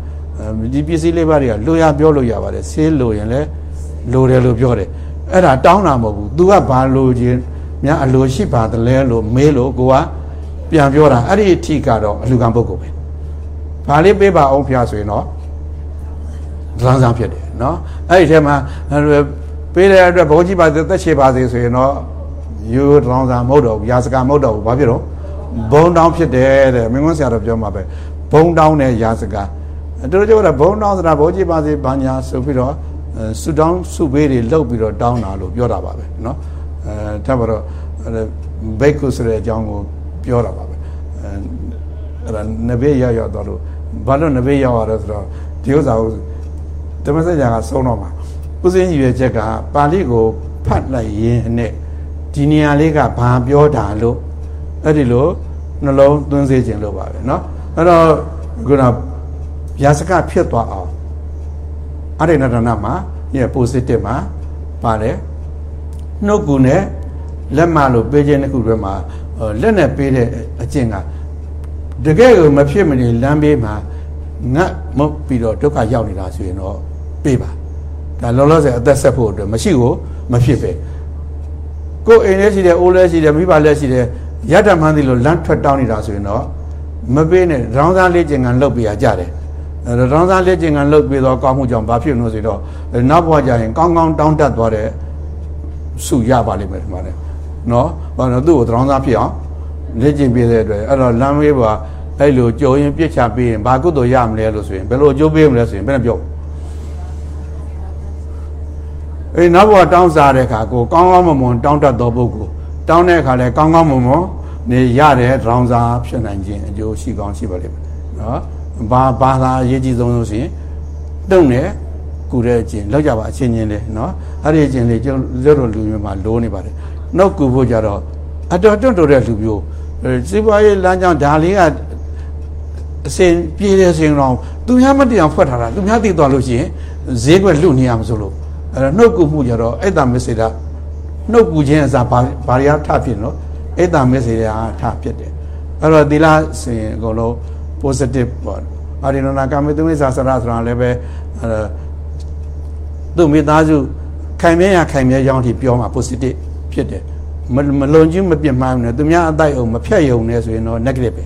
ဒီပစ္စည်းလေးပါးတွေကလိုရပြောလို့ရပါတယ်ဆေးလိုရင်လည်းလိုတယ်လို့ပြောတယ်အဲ့ဒါတောင်းတာမဟုတ်ဘူး तू ကဘာလိုခြင်းများအလိုရှိပါတယ်လဲလို့မေးလို့ကိုက ပြန်ပြောတာအဲ့ဒီအထိကတော့အလူကံပုဂ္ဂိုလ်ပဲဘာလေးပေးပါအောင်ဖျားဆိုရင်တော့ဒလန်းစားဖြစ်တယ်နော်အဲ့ဒီထဲမှာပေးတဲ့အတွက်ဘုန်းကြီးပါသက်ချေပါစေဆိုရင်တော့ယူဒလန်းစားမဟုတ်တော့ဘူးရာစကမဟုတ်တော့ဘူးဘာဖြစ်တော့ဘုံတောင်းဖြစ်တယ်တဲ့မင်းကွန်းဆရာတော်ပြောမှာပဲဘုံတောင်းတဲ့ရာစကားတို့တို့ကဘုံတောင်းဆိုတာဘုန်းကြီးပါစေဘာညာဆိုပြီးတော့ဆူတောင်းဆူပေးတွေလှုပ်ပြီးတော့တောင်းတာလို့ပြောတာပါပဲเนาะအဲထပ်ပြီးတော့ဘိတ်ကုဆိုတဲ့အကြောင်းကို ပြောတာပါပဲအဲအဲ့ဒါနဘေးရောက်ရောက်တော့လို့ဘာလို့နဘေးရောက်ရတော့ဆိုတော့ဒီဥစ္စာကိုဓမ္မစကြာကဆုံးတော့မှာဥစဉ်ရွယ်ချက်ကပါဠိကိုဖတ်လိုက်ရင်နဲ့ဒီနေရာလေးကဘာပြောတာလို့အဲ့ဒီလိုနှလုံးသွင်းစေခြင်းလို့ပါပဲเนาะအဲ့တော့ခုနဗျာစကဖြစ်သွားအောင်အရိဏဒနာမှာရဲ့ positive မှာပါတယ်နှုတ်ကူနဲ့လက်မလို့ပေးခြင်းတစ်ခုတွဲမှာ လက်နဲ့ပေးတဲ့အကျင့်ကတကယ်ကိုမဖြစ်မနေလမ်းဘေးမှာငတ်မပြီးတော့ဒုက္ခရောက်နေတာဆိုရင်တော့ပေးပါဒါလောလောဆယ်အသက်ဆက်ဖို့အတွက်မရှိကိုမဖြစ်ပဲကိုယ်အိမ်လည်းရှိတယ်အိုးလည်းရှိတယ်မိဘလည်းရှိတယ်ရတ္တမှန်းသည်လို့လမ်းထွက်တောင်းနေတာဆိုရင်တော့မပေးနဲ့ရောင်းစားလေးကျင်ကန်လှုပ်ပြရကြတယ်ရောင်းစားလေးကျင်ကန်လှုပ်ပြီးတော့ကောင်းမှုကြောင့်ဘာဖြစ်လို့ဆိုတော့နောက်ဘဝကျရင်ကောင်းကောင်းတောင်းတတ်သွားတဲ့စုရပါလိမ့်မယ်ဒီမှာလေနော် ဘာလို့သူ့ကိုရောင်းစားဖြစ်အောင်လက်ကျင်ပြတဲ့အတွက်အဲ့တော့လမ်းမေးပါအဲ့လိုကြုံရင်ပြစ်ချပေးရင်ဘာကုသိုလ်ရမလဲလို့ဆိုရင်ဘယ်လိုအကျိုးပေးမလဲဆိုရင်ဘယ်နဲ့ပြောအေးနောက်ဘဝတောင်းစားတဲ့အခါကိုကောင်းကောင်းမွန်မွန်တောင်းတတ်သောပုဂ္ဂိုလ်တောင်းတဲ့အခါလဲကောင်းကောင်းမွန်မွန်နေရတဲ့ရောင်းစားဖြစ်နိုင်ခြင်းအကျိုးရှိကောင်းရှိပါလိမ့်မယ်နော်ဘာဘာသာအရေးကြီးဆုံးလို့ရှိရင်တုံနဲ့ကူတဲ့အချင်းလောက်ကြပါအချင်းချင်းလေးနော်အဲ့ဒီအချင်းလေးကျွန်တော်တို့လူမျိုးမှာလိုးနေပါတယ် နောက်ကူဖို့ကြတော့အတော်တွန့်တိုတဲ့လူမျိုးစီးပွားရေးလမ်းကြောင်းဒါလေးကအစင်ပြေးတဲ့စင်တော့သူများမတရားဖွက်ထားတာသူများသိသွားလို့ရှိရင်ဈေးကွက်လွတ်နေရမှာဆိုလို့အဲ့တော့နှုတ်ကူမှုကြတော့အဲ့တာမစ္ဆေတာနှုတ်ကူခြင်းအစားဘာဘာရထဖြစ်နော်အဲ့တာမစ္ဆေတာထဖြစ်တယ်အဲ့တော့သီလစင်အကုန်လုံး positive ပေါ့အာရိနနာကာမေတုမိစ္ဆာစရဆိုတာလည်းပဲအဲသူ့မိသားစုခိုင်မြဲရခိုင်မြဲကြောင်းထိပြောမှာ positive ဖြစ်တယ်မလွန်ချင်းမပြတ်မှန်းနဲ့သူများအတိုက်အောင်မဖြတ်ယုံနဲ့ဆိုရင်တော့ negative ပဲ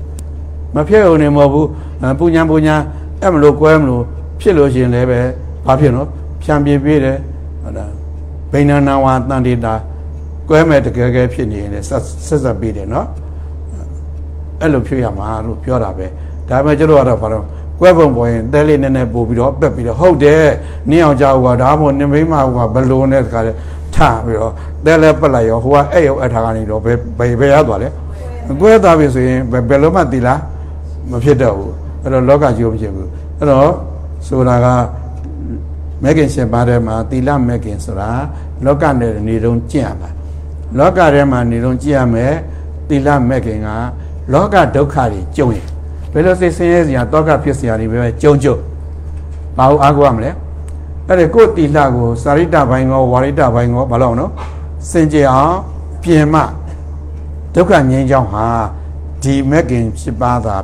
မဖြတ်ယုံနေမဟုတ်ဘူးပူညာပူညာအဲ့မလို့ကွဲမလို့ဖြစ်လို့ရှိရင်လည်းပဲဘာဖြစ်နော်ဖြံပြပြတယ်ဟုတ်လားဗိညာဏဝါတန်တေတာကွဲမဲ့တကယ်ကဲဖြစ်နေရင်လည်းဆက်ဆက်ဆက်ပြီးတယ်နော်အဲ့လိုဖြစ်ရမှာလို့ပြောတာပဲဒါပေမဲ့ကျတော့ကတော့ဘာလို့ကွဲပုံပေါ်ရင်တဲလေးနည်းနည်းပို့ပြီးတော့ပက်ပြီးတော့ဟုတ်တယ်နင်းအောင်ကြောက်ကဒါမှမဟုတ်နင်းမိမကဘလိုနဲ့တခါလဲ ထပြီးတော့တဲလဲပက်လိုက်ရောဟိုကအဲ့ရောအဲ့ထားကနေတော့ဘယ်ဘယ်ဘယ်ရသွားလဲကွဲသွားပြီဆိုရင်ဘယ်လိုမှသိလားမဖြစ်တော့ဘူးအဲ့တော့လောကကြီးမဖြစ်ဘူးအဲ့တော့ဆိုတာကမဲခင်ရှင်ပါတဲ့မှာသီလမဲခင်ဆိုတာလောကနဲ့နေတုံးကျင့်ရမှာလောကထဲမှာနေတုံးကျင့်ရမယ်သီလမဲခင်ကလောကဒုက္ခတွေကြုံရင်ဘယ်လိုစိတ်ဆင်းရဲစရာတောကဖြစ်စရာတွေပဲကြုံကြုံဘာလို့အားကိုးရမလဲ အဲ့ဒါကိုယ်တီလှကိုစာရိတ္တဘိုင်းကောဝါရိတ္တဘိုင်းကောဘာလို့အောင်နော်စင်ကြယ်အောင်ပြင်မှဒုက္ခငြိမ်းချောင်းဟာဒီမက်ကင်ဖြစ်ပါတာ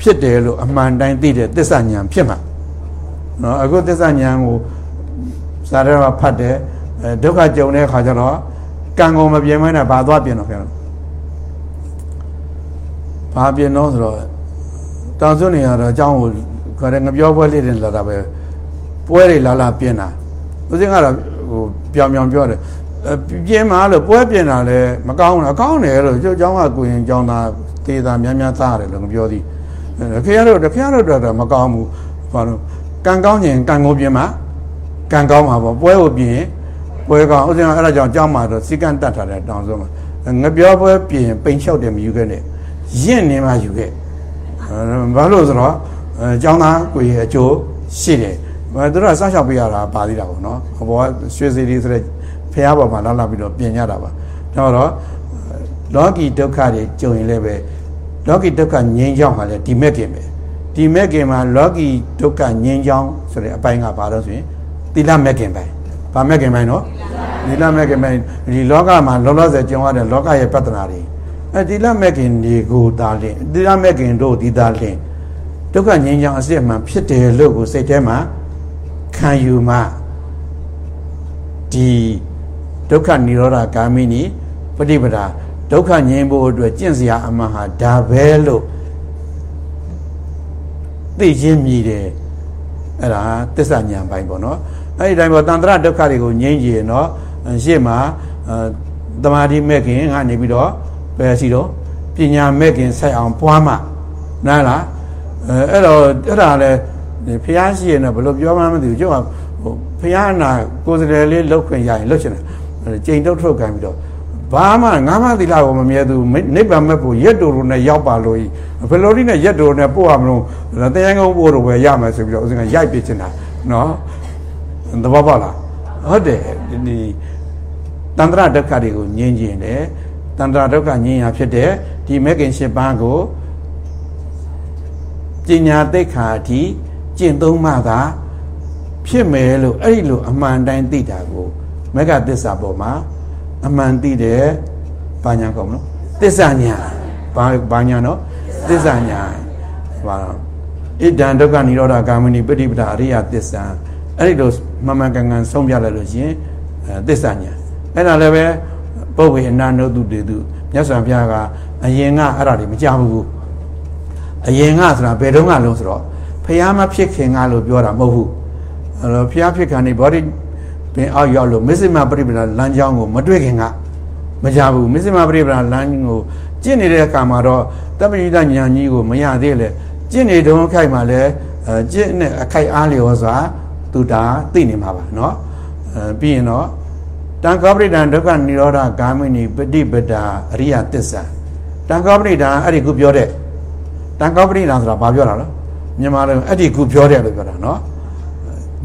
ဖြစ်တယ်လို့အမှန်တိုင်းသိတဲ့သစ္စာဉာဏ်ဖြစ်မှာနော်အခုသစ္စာဉာဏ်ကိုစာရဲမှာဖတ်တယ်ဒုက္ခကြုံတဲ့အခါကျတော့ကံကုန်မပြင်းမနဲ့ဘာသွားပြင်တော့ခင်ဗျာဘာပြင်တော့ဆိုတော့တောင်စွန်းနေရတော့အเจ้าကိုခါတဲ့ငပြောပွဲလေးတင်လာတာပဲ ပွဲတွေလာလာပြင်တာဦးစင်းကတော့ဟိုပြောင်ပြောင်ပြောတယ်ပြင်မှာလို့ပွဲပြင်တာလည်းမကောင်းဘူးအကောင်းတယ်လို့ကျုပ်เจ้าကကိုရင်เจ้าသားတေးသားများများသားတယ်လို့ငပြောသည်ခင်ဗျားတို့ခင်ဗျားတို့တော့မကောင်းဘူးဘာလို့ကံကောင်းရင်ကံကိုပြင်မှာကံကောင်းမှာပေါ့ပွဲကိုပြင်ပွဲကောင်းဦးစင်းကအဲ့ဒါကြောင့်เจ้าမှာတော့စီကံတတ်ထားတယ်တောင်စွန်းမှာငပြောပွဲပြင်ပိန်လျှောက်တယ်မယူခဲ့နဲ့ရင့်နေမှယူခဲ့ဘာလို့ဆိုတော့အကျောင်းသားကိုရဲ့အကျိုး ရှိတယ် သူတို့ကစောင့်ရှောက်ပေးရတာပါသေးတာပေါ့နော်အဘောကရွှေစီဒီဆိုတဲ့ဖះပေါ်မှာလာလာပြီးတော့ပြင်ရတာပါတော့တော့လောကီဒုက္ခတွေကြုံရင်လည်းပဲလောကီဒုက္ခငြိမ်းချောင်းမှာလည်းဒီမဲ့ခင်ပဲဒီမဲ့ခင်မှာလောကီဒုက္ခငြိမ်းချောင်းဆိုတဲ့အပိုင်းကဘာလို့ဆိုရင်သီလမဲ့ခင်ပိုင်းဘာမဲ့ခင်ပိုင်းနော်သီလမဲ့ခင်ပိုင်းဒီလောကမှာလောလောဆယ်ကြုံရတဲ့လောကရဲ့ပြဿနာတွေအဲဒီလမဲ့ခင်တွေကိုဒါလင်းဒီလမဲ့ခင်တို့ဒီဒါလင်းဒုက္ခငြိမ်းချောင်းအစစ်အမှန်ဖြစ်တယ်လို့ကိုစိတ်ထဲမှာ ခံယူမှဒီဒုက္ခនិရောဓဂ ामि နိပฏิပဒါဒုက္ခငြိမ်းဖို့အတွက်ကျင့်စရာအမှန်ဟာဒါပဲလို့သိချင်းမြည်တယ်အဲ့ဒါသစ္စာဉာဏ်ပိုင်းပေါ့နော်အဲ့ဒီတိုင်းပေါ့တန်ត្រဒုက္ခတွေကိုငြိမ်းကြည့်ရနော်ရှေ့မှာသမာဓိမဲ့ခင်ကနေပြီးတော့ဘယ်ရှိတော့ပညာမဲ့ခင်ဆက်အောင်ပွားမှနားလားအဲ့တော့အဲ့ဒါလည်း ဖះရှိရင်တော့ဘယ်လိုပြောမှမသိဘူးကျုပ်ကဟိုဖះနာကိုယ်စတယ်လေးလောက်ခွင့်ရရင်လောက်ချင်တယ်ကြိမ်တုတ်ထုတ်ခံပြီးတော့ဘာမှငါးမသီလကိုမမြဲသူနိဗ္ဗာန်မဲ့ဖို့ရက်တူတို့နဲ့ရောက်ပါလို့ဘယ်လိုလိနဲ့ရက်တူနဲ့ပို့ရမလို့တရားကုန်းပို့တော့ပဲရမယ်ဆိုပြီးတော့ဥစဉ်ကရိုက်ပြချင်တာနော်သဘောပေါက်လားဟုတ်တယ်ဒီတန္တရဒုက္ခတွေကိုငြင်းကျင်တယ်တန္တရဒုက္ခငြင်းရဖြစ်တဲ့ဒီမဂ္ဂင်၈ပါးကိုပညာသိက္ခာအထိ ကျင့်သုံးမှသာဖြစ်မယ်လို့အဲ့ဒီလိုအမှန်တိုင်းသိတာကိုမဂ္ဂသစ္စာပေါ်မှာအမှန်သိတယ်ဘာညာကောမလို့သစ္စာညာဘာဘာညာနော်သစ္စာညာဘာဣဒံဒုက္ခនិရောဓဂ ामि နိပฏิပဒအရိယသစ္စာအဲ့ဒီလိုမှန်မှန်ကန်ကန်ဆုံးပြလိုက်လို့ရှင်သစ္စာညာအဲ့ဒါလည်းပဲပုဗ္ဗေအနာနုတုတေတုမြတ်စွာဘုရားကအရင်ကအဲ့ဒါတွေမကြဘူးအရင်ကဆိုတာဘယ်တုန်းကလုံးဆိုတော့ ဖះမဖြစ်ခင်ကလို့ပြောတာမဟုတ်ဘူးအဲ့တော့ဖះဖြစ်ခံနေဘောဓိပင်အောက်ရောက်လို့မစ္စည်းမပရိပဒလမ်းကြောင်းကိုမတွေ့ခင်ကမကြဘူးမစ္စည်းမပရိပဒလမ်းကိုကျင့်နေတဲ့အခါမှာတော့တပ္ပိဋဉာဏ်ကြီးကိုမရသေးလေကျင့်နေတုန်းခိုက်မှာလဲကျင့်နဲ့အခိုက်အားလျော်စွာသူတာသိနေမှာပါเนาะအဲပြီးရင်တော့တံကောပရိဒံဒုက္ခនិရောဓဂ ामि နိပฏิပဒါအရိယသစ္စာတံကောပရိဒံအဲ့ဒီခုပြောတဲ့တံကောပရိဒံဆိုတာဘာပြောတာလဲ မြန်မာလိုအဲ့ဒီခုပြောတယ်လို့ပြောတာနော်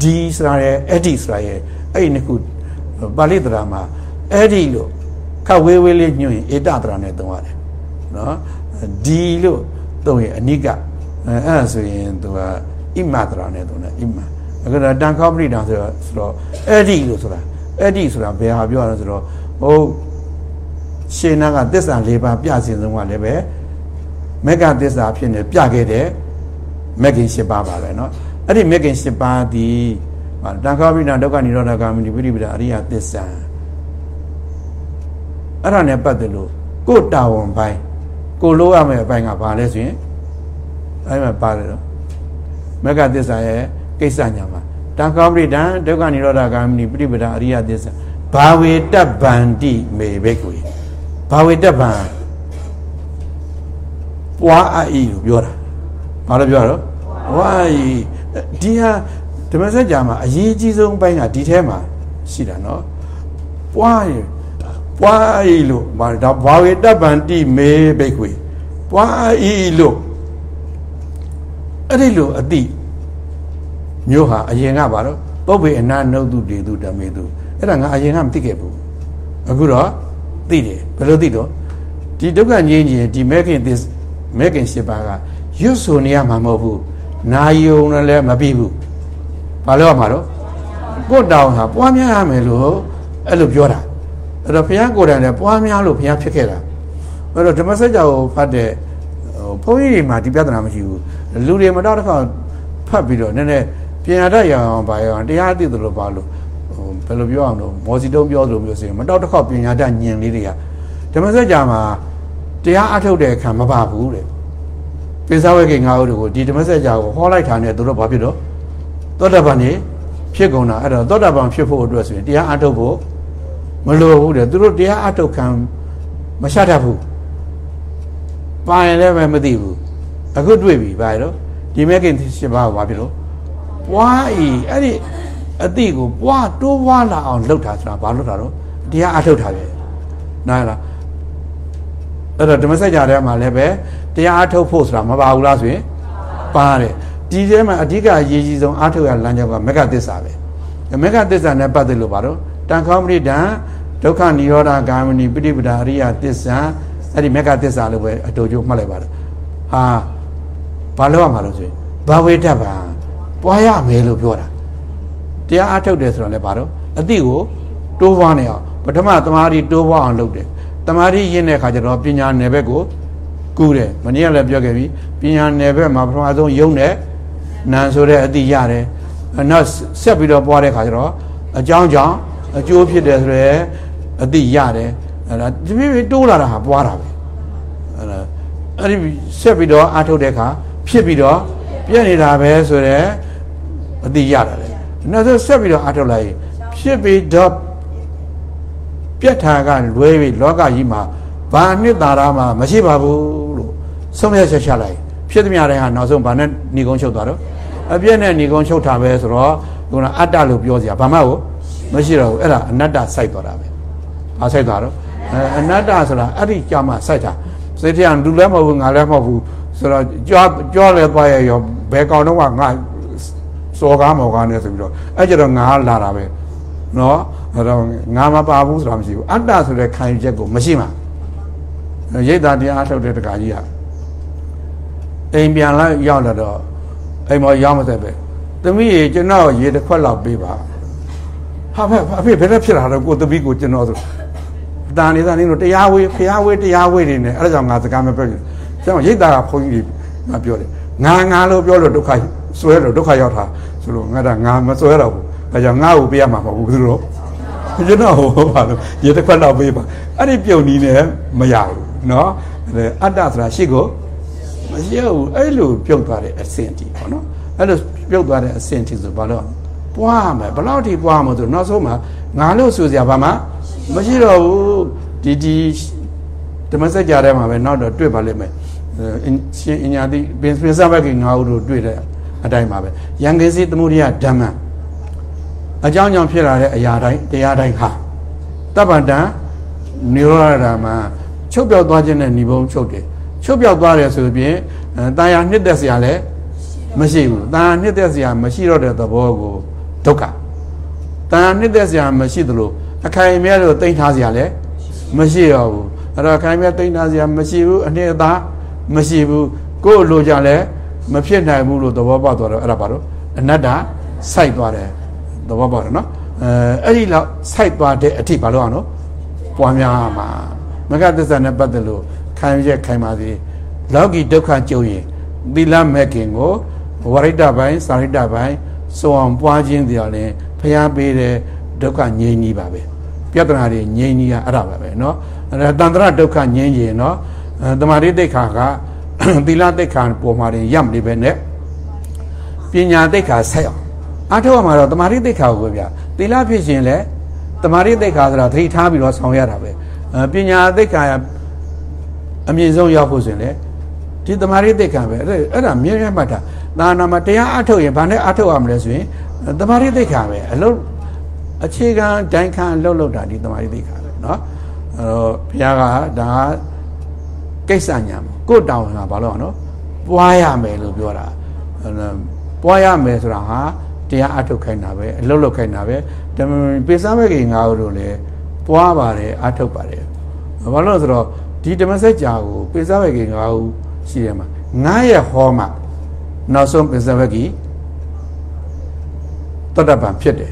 ဒီဆိုတာရဲ့အဲ့ဒီဆိုတာရဲ့အဲ့ဒီနှစ်ခုပါဠိတရားမှာအဲ့ဒီလို့ခတ်ဝေးဝေးလေးညွှန်ရင်ဧတတရားနဲ့သုံးရတယ်နော်ဒီလို့သုံးရင်အနိကအဲ့ဒါဆိုရင်သူကဣမတရားနဲ့သုံးတယ်ဣမအခုတော့တန်ခေါပရိဒါဆိုတော့ဆိုတော့အဲ့ဒီလို့ဆိုတာအဲ့ဒီဆိုတာဘယ်ဟာပြောရလဲဆိုတော့ဟိုရှင်နာကသစ္စာ၄ပါးပြစင်ဆုံးကလည်းပဲမက္ကသစ္စာဖြစ်နေပြခဲ့တဲ့ မက္ကင်၈ပါးပါပဲเนาะအဲ့ဒီမက္ကင်၈ပါးဒီတန်ခါပိဏဒုက္ခនិရောဓဂ ामि ဝိရိပဒအရိယသစ္စာအဲ့ဒါနဲ့ပတ်သက်လို့ကိုတာဝန်ပိုင်းကိုလိုရမယ့်အပိုင်းကဘာလဲဆိုရင်အဲ့မှာပါတယ်တော့မက္ကသစ္စာရဲ့ကိစ္စညာမှာတန်ခါပိဏဒုက္ခនិရောဓဂ ामि ဝိရိပဒအရိယသစ္စာဘာဝေတဗန္တိမေဘိက္ခွေဘာဝေတဗံပွားအီလို့ပြောတာ ဘာလို့ပြောတော့ဝါအီဒီဟာဓမ္မစကြာမှာအရေးကြီးဆုံးပိုင်းကဒီထဲမှာရှိတာเนาะပွားရပွားဤလို့ဘာဒါဘာဝေတပံတိမေဘိကွေပွားဤလို့အဲ့ဒီလိုအတိမျိုးဟာအရင်ကပါတော့ပုပ္ပေအနာနုတုတေတုဓမေတုအဲ့ဒါငါအရင်ကမသိခဲ့ဘူးအခုတော့သိတယ်ဘယ်လိုသိတော့ဒီဒုက္ခငြိမ်းခြင်းဒီမဲခင်သစ်မဲခင်၈ပါးက ရွတ်ဆိုနေရမှာမဟုတ်ဘူးနာယုံလည်းမပြီးဘူးဘာလို့ရမှာတော့ကို့တောင်ဟာပွားများရမယ်လို့အဲ့လိုပြောတာအဲ့တော့ဘုရားကိုယ်တိုင်လည်းပွားများလို့ဘုရားဖြစ်ခဲ့တာအဲ့တော့ဓမ္မစကြာကိုဖတ်တဲ့ဟိုဘုန်းကြီးတွေမှာဒီပြဿနာမရှိဘူးလူတွေမတော့တစ်ခါဖတ်ပြီးတော့နည်းနည်းပြင်ရတတ်ရအောင်ပါရအောင်တရားသိသလိုပါလို့ဟိုဘယ်လိုပြောအောင်လို့မော်စီတုံးပြောသလိုမျိုးဆိုရင်မတော့တစ်ခါပညာတတ်ညင်လေးတွေကဓမ္မစကြာမှာတရားအထုတ်တဲ့အခါမပါဘူးတဲ့ ပိဿဝေကေငါတို့ကိုဒီဓမ္မစကြာကိုဟောလိုက်တာနဲ့သူတို့ဘာဖြစ်တော့သောတာပန်နေဖြစ်ကုန်တာအဲ့တော့သောတာပန်ဖြစ်ဖို့အတွက်ဆိုရင်တရားအထုတ်ဖို့မလိုဘူးတဲ့သူတို့တရားအထုတ်ခံမရှတတ်ဘူးပါရင်လည်းမသိဘူးအခုတွေ့ပြီပါရောဒီမဲခင်ရှင်ပါဘာဖြစ်လို့ပွားဤအဲ့ဒီအတိကိုပွားတိုးပွားလာအောင်လှုပ်တာဆိုတာဘာလှုပ်တာတော့တရားအထုတ်တာပဲနားလားအဲ့တော့ဓမ္မစကြာထဲမှာလည်းပဲ တရားအထုတ်ဖို့ဆိုတာမပါဘူးလားဆိုရင်ပါတယ်ဒ ဒီထဲမှာအဓိကအရေးကြီးဆုံးအားထုတ်ရလမ်းကြောင်းကမက္ခသစ္စာပဲမက္ခသစ္စာနဲ့ပတ်သက်လို့ပါတော့တန်ခေါမရိဒံဒုက္ခនិရောဓဂามဏိပိဋိပဒာအရိယသစ္စာအဲ့ဒီမက္ခသစ္စာလို့ပဲအတူတူမှတ်လိုက်ပါတော့ဟာဘာလို့ရမှာလို့ဆိုရင်ဘာဝေတ္တပါပွားရမယ်လို့ပြောတာတရားအားထုတ်တယ်ဆိုတော့လည်းဘာတော့အတိကိုတိုးပွားနေအောင်ပထမသမာဓိတိုးပွားအောင်လုပ်တယ်တမာတိရင်းတဲ့ခါကျတော့ပညာနယ်ဘက်ကို ကူးတယ်မနေ့ကလည်းပြောခဲ့ပြီပညာနယ်ဘက်မှာပထမဆုံးယုံတဲ့နာဆိုတဲ့အတိရတယ်နောက်ဆက်ပြီးတော့ပွားတဲ့ခါကျတော့အကြောင်းကြောင့်အကျိုးဖြစ်တယ်ဆိုရဲအတိရတယ်အဲ့ဒါဒီပြတိုးလာတာဟာပွားတာပဲအဲ့ဒါအဲ့ဒီဆက်ပြီးတော့အားထုတ်တဲ့ခါဖြစ်ပြီးတော့ပြည့်နေတာပဲဆိုရဲအတိရတယ်လေနောက်ဆက်ပြီးတော့အားထုတ်လိုက်ဖြစ်ပြီးတော့ပြက်ထာကလွဲပြီးလောကကြီးမှာဘာနှစ်သာရမှမရှိပါဘူးလို့ ဆုံးဖြတ်ချက်ချလိုက်ဖြစ်သမျှတိုင်းဟာနောက်ဆုံးဘာနဲ့ဏီကုန်းချုပ်သွားတော့အပြည့်နဲ့ဏီကုန်းချုပ်တာပဲဆိုတော့ခုနအတ္တလို့ပြောစရာဘာမှကိုမရှိတော့ဘူးအဲ့ဒါအနတ္တစိုက်သွားတာပဲဘာစိုက်သွားတော့အနတ္တဆိုတာအဲ့ဒီကြာမှစိုက်တာစိတ်ထန်လူလည်းမဟုတ်ဘူးငါလည်းမဟုတ်ဘူးဆိုတော့ကြွားကြွားလဲသွားရရောဘယ်ကောင်တော့ကငါစော်ကားမော်ကားနေဆိုပြီးတော့အဲ့ကြတော့ငါလာတာပဲနော်အဲ့တော့ငါမပါဘူးဆိုတာမရှိဘူးအတ္တဆိုတဲ့ခံယူချက်ကိုမရှိမှာရိတ်တာတရားအထုတ်တဲ့တခါကြီးဟာ အိမ်ပြန်လာရောက်လာတော့အိမ်မောရောက်မသက်ပဲသမီးရေကျွန်တော်ရေတစ်ခွက်လောက်ပေးပါဟာဖေအဖေဘယ်နဲ့ဖြစ်လာတော့ကိုသမီးကိုကျွန်တော်ဆိုတန်နေတာနေလို့တရားဝေးဖျားဝေးတရားဝေးနေတယ်အဲ့ဒါကြောင့်ငါစကားမပြောဘူးကျွန်တော်ရိတ်တာကဘုန်းကြီးတွေငါပြောတယ်ငါငါလို့ပြောလို့ဒုက္ခဆွဲလို့ဒုက္ခရောက်တာဆိုလို့ငါဒါငါမဆွဲတော့ဘူးဒါကြောင့်ငါ့ကိုပေးရမှာမဟုတ်ဘူးသူတို့ကျွန်တော်ဟိုပါလို့ရေတစ်ခွက်လောက်ပေးပါအဲ့ဒီပြုံနီးနေမရဘူးเนาะအတ္တဆိုတာရှိကို မရှိဘူးအဲ့လိုပြုတ်သွားတဲ့အဆင့်တီပေါ့နော်အဲ့လိုပြုတ်သွားတဲ့အဆင့်တီဆိုဘာလို့ပွားမယ်ဘယ်လောက်ထိပွားမလို့ဆိုနောက်ဆုံးမှာငါလို့ဆိုစရာဘာမှမရှိတော့ဘူးဒီဒီဓမ္မစကြာထဲမှာပဲနောက်တော့တွေ့ပါလိမ့်မယ်ရှင်အညာတိပင်ပင်စဘက်ကငါ့ဦးတို့တွေ့တဲ့အတိုင်းပါပဲယံကေစီသမုဒိယဓမ္မအကြောင်းကြောင့်ဖြစ်လာတဲ့အရာတိုင်းတရားတိုင်းဟာတပ္ပတံနိရောဓဓမ္မချုပ်ပြောက်သွားခြင်းနဲ့ဏိဘုံချုပ်တယ် ချုပ်ပြောက်သွားတယ်ဆိုရင်တာယာနှစ်သက်စရာလည်းမရှိဘူးတာယာနှစ်သက်စရာမရှိတော့တဲ့သဘောကိုဒုက္ခတာယာနှစ်သက်စရာမရှိသလိုအခိုင်အမြဲလို့တိမ့်ထားစရာလည်းမရှိတော့ဘူးအဲ့တော့အခိုင်အမြဲတိမ့်ထားစရာမရှိဘူးအနှစ်အသာမရှိဘူးကိုယ်လိုကြလဲမဖြစ်နိုင်ဘူးလို့သဘောပေါက်သွားတော့အဲ့ဒါပါတော့အနတ္တစိုက်သွားတယ်သဘောပေါက်တယ်နော်အဲအဲ့ဒီလောက်စိုက်သွားတဲ့အထိဘာလို့အောင်နော်ပွားများမှာမကသစ္စာနဲ့ပတ်သက်လို့ ခံရက်ခိုင်ပါစေလောကီဒုက္ခကြုံရင်သီလမဲ့ခင်ကိုဝရိတ္တပိုင်းစာရိတ္တပိုင်းစုံအောင်ပွားခြင်းတရားလဲဖျားပေးတဲ့ဒုက္ခငြိမ်းကြီးပါပဲပြဿနာတွေငြိမ်းကြီးကအဲ့ဒါပါပဲเนาะတန်ត្រဒုက္ခငြိမ်းကြီးเนาะတမာရိတိတ်ခါကသီလတိတ်ခါပေါ်မှာရင်ရပ်မနေပဲနဲ့ပညာတိတ်ခါဆက်အောင်အထောက်အမှာတော့တမာရိတိတ်ခါကိုပဲဗျသီလဖြစ်ရှင်လဲတမာရိတိတ်ခါဆိုတာသတိထားပြီးတော့ဆောင်ရတာပဲပညာတိတ်ခါ အမြင့်ဆုံးရောက်ဖို့ဆိုရင်လေဒီတမာရိသိက္ခာပဲအဲ့အဲ့ဒါမြဲမြဲမှတ်တာသာနာမှာတရားအထုတ်ရင်ဘာနဲ့အထုတ်ရမလဲဆိုရင်တမာရိသိက္ခာပဲအလုံးအခြေခံဒိုင်ခံလှုပ်လှုပ်တာဒီတမာရိသိက္ခာပဲเนาะအဲ့တော့ဘုရားကဒါကိစ္စညာကိုတောင်းတာဘာလို့အောင်နော်ပွားရမယ်လို့ပြောတာပွားရမယ်ဆိုတာဟာတရားအထုတ်ခိုင်းတာပဲအလုပ်လုပ်ခိုင်းတာပဲပိစမဲ့ကြီးငါတို့လည်းပွားပါတယ်အထုတ်ပါတယ်ဘာလို့လဲဆိုတော့ ဒီဓမ္မစကြာကိုပိစဝေကေ9ဦးရှိရမှာ9ရက်ဟောမှနောက်ဆုံးပိစဝေကေတတ္တပံဖြစ်တယ်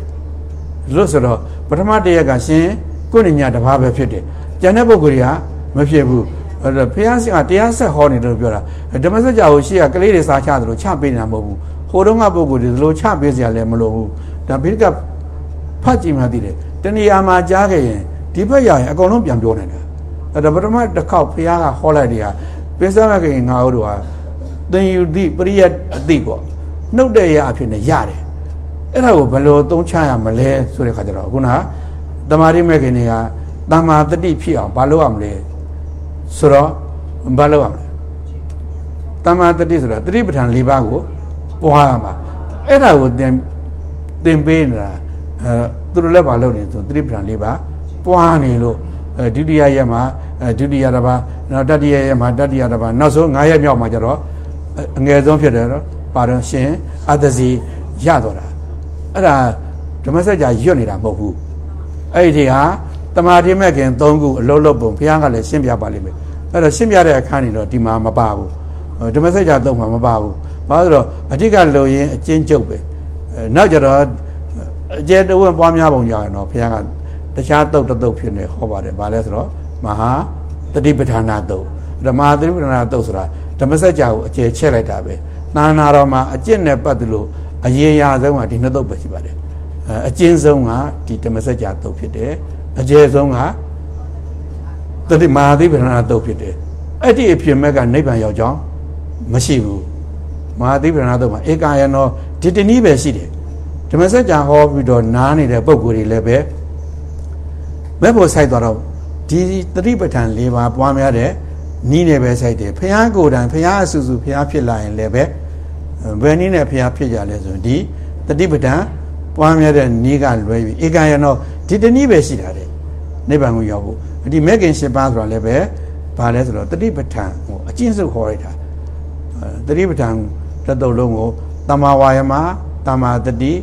လို့ဆိုတော့ပထမတရက်ကရှင်ကိုယ်ညတဘာပဲဖြစ်တယ်ကျန်တဲ့ပုဂ္ဂိုလ်တွေကမဖြစ်ဘူးအဲ့တော့ဘုရားရှင်ကတရားဆက်ဟောနေတယ်လို့ပြောတာဓမ္မစကြာကိုရှိရကလေးတွေစားချတယ်လို့ချပေးနေတာမဟုတ်ဘူးဟိုတုန်းကပုဂ္ဂိုလ်တွေဒီလိုချပေးစရာလည်းမလိုဘူးဒါဘိကဖတ်ကြည့်မှသိတယ်တဏှာမှာကြားခဲ့ရင်ဒီဘက်ရရင်အကုန်လုံးပြန်ပြောနေတာ အဲ့ဒါပထမတစ်ခေါက်ဘုရားကဟောလိုက်တယ်ဟာပိဿမခင်ငါတို့ဟာသင်ယူသည့်ပရိယတ်အတိပေါ့နှုတ်တဲ့ရအဖြစ်နဲ့ရတယ်အဲ့ဒါကိုဘယ်လိုသုံးချရမလဲဆိုတဲ့ခါကျတော့ခုနကတမာရိမဲ့ခင်တွေကတမာတတိဖြစ်အောင်ဘာလုပ်ရမလဲဆိုတော့ဘာလုပ်ရမလဲတမာတတိဆိုတာတတိပဋ္ဌာန်၄ပါးကိုပွားရမှာအဲ့ဒါကိုသင်သင်ပေးနေတာအဲသူတို့လည်းမလုပ်နေဆိုတတိပဋ္ဌာန်၄ပါးပွားနေလို့ ဒုတိယရက်မှာဒုတိယတစ်ပါးနောက်တတိယရက်မှာတတိယတစ်ပါးနောက်ဆုံး9ရက်မြောက်မှာကျတော့အငယ်ဆုံးဖြစ်တယ်နော်ပါတော့ရှင်အတ္တစီရတော့တာအဲ့ဒါဓမ္မစကြာရွတ်နေတာမဟုတ်ဘူးအဲ့ဒီဟာတမာတိမဲ့ခင်၃ခုအလုံးလုံးပုံဘုရားကလည်းရှင်းပြပါလိမ့်မယ်အဲ့တော့ရှင်းပြတဲ့အခါနေတော့ဒီမှာမပါဘူးဓမ္မစကြာသုံးမှာမပါဘူးဘာလို့တော့အဓိကလိုရင်းအချင်းကျုပ်ပဲနောက်ကြတော့အကျဲတဝက်ပွားများပုံကြရတော့ဘုရားက တခြားတုတ်တုတ်ဖြစ်နေဟောပါတယ်ဘာလဲဆိုတော့မဟာတတိပဋ္ဌာနာတုတ်ဓမ္မတတိပဋ္ဌာနာတုတ်ဆိုတာဓမ္မစကြာကိုအကျဲချက်လိုက်တာပဲနာနာတော်မှာအကျင့်နဲ့ပတ်သက်လို့အရေးအရာဆုံးကဒီနှစ်တုတ်ပဲရှိပါတယ်အကျဉ်းဆုံးကဒီဓမ္မစကြာတုတ်ဖြစ်တယ်အကျယ်ဆုံးကတတိမဟာသီပဏာတုတ်ဖြစ်တယ်အဲ့ဒီအဖြစ်မဲ့ကနိဗ္ဗာန်ရောက်ကြောင်းမရှိဘူးမဟာသီပဏာတုတ်မှာဧကယနောဒီတနည်းပဲရှိတယ်ဓမ္မစကြာဟောပြီးတော့နားနေတဲ့ပုံကိုယ်တွေလည်းပဲ မဲ့ဖို့ဆိုင်သွားတော့ဒီတတိပဋ္ဌာန်၄ပါးပွားများတဲ့နီးနေပဲဆိုင်တယ်ဖះကိုယ်တိုင်ဖះအဆူဆူဖះဖြစ်လာရင်လည်းပဲဘယ်နည်းနဲ့ဖះဖြစ်ကြလဲဆိုရင်ဒီတတိပဋ္ဌာန်ပွားများတဲ့နီးကလွဲပြီးဧကယနောဒီတနည်းပဲရှိတာတဲ့နိဗ္ဗာန်ကိုရောက်ဖို့ဒီမဲခင်၈ပါးဆိုတာလည်းပဲဘာလဲဆိုတော့တတိပဋ္ဌာန်ဟိုအကျဉ်းစုခေါ်ရတာတတိပဋ္ဌာန်တစ်တုပ်လုံးကိုတမာဝါယမတမာတတိ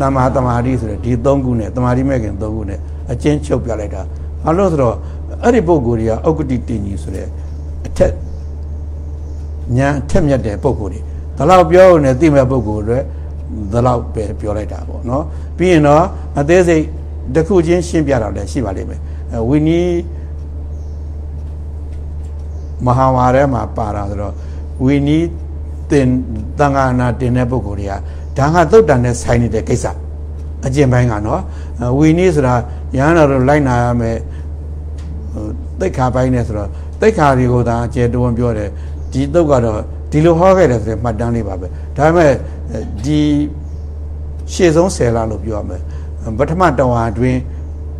တမာတမာတိဆိုတဲ့ဒီ၃ခုနဲ့တမာတိမဲခင်၃ခုနဲ့ အကျဉ်းချုပ်ပြလိုက်တာဘာလို့ဆိုတော့အဲ့ဒီပုဂ္ဂိုလ်တွေကဥက္ကတိတင်ကြီးဆိုတဲ့အထက်ညာအထက်မြတ်တဲ့ပုဂ္ဂိုလ်တွေဒါလောက်ပြောနေသိမဲ့ပုဂ္ဂိုလ်တွေဒါလောက်ပဲပြောလိုက်တာပေါ့နော်ပြီးရင်တော့အသေးစိတ်တစ်ခုချင်းရှင်းပြတာလည်းရှိပါလိမ့်မယ်ဝီနီးမဟာဝါရဲမှာပါတာဆိုတော့ဝီနီးတင်တန်ခါနာတင်တဲ့ပုဂ္ဂိုလ်တွေကဒါကသုတ်တန်နဲ့ဆိုင်နေတဲ့ကိစ္စအကျင့်ပိုင်းကနော် ဝီနီးဆိုတာရဟန်းတော်တို့လိုက်နာရမယ်ဟိုတိတ်ခါပိုင်းနဲ့ဆိုတော့တိတ်ခါတွေကိုသာအကျယ်တွန်းပြောတယ်ဒီသုတ်ကတော့ဒီလိုဟောခဲ့တယ်ဆိုရင်မှတ်တမ်းလေးပါပဲဒါပေမဲ့ဒီရှေ့ဆုံးဆယ်လလို့ပြောရမယ်ပထမတဝါအတွင်း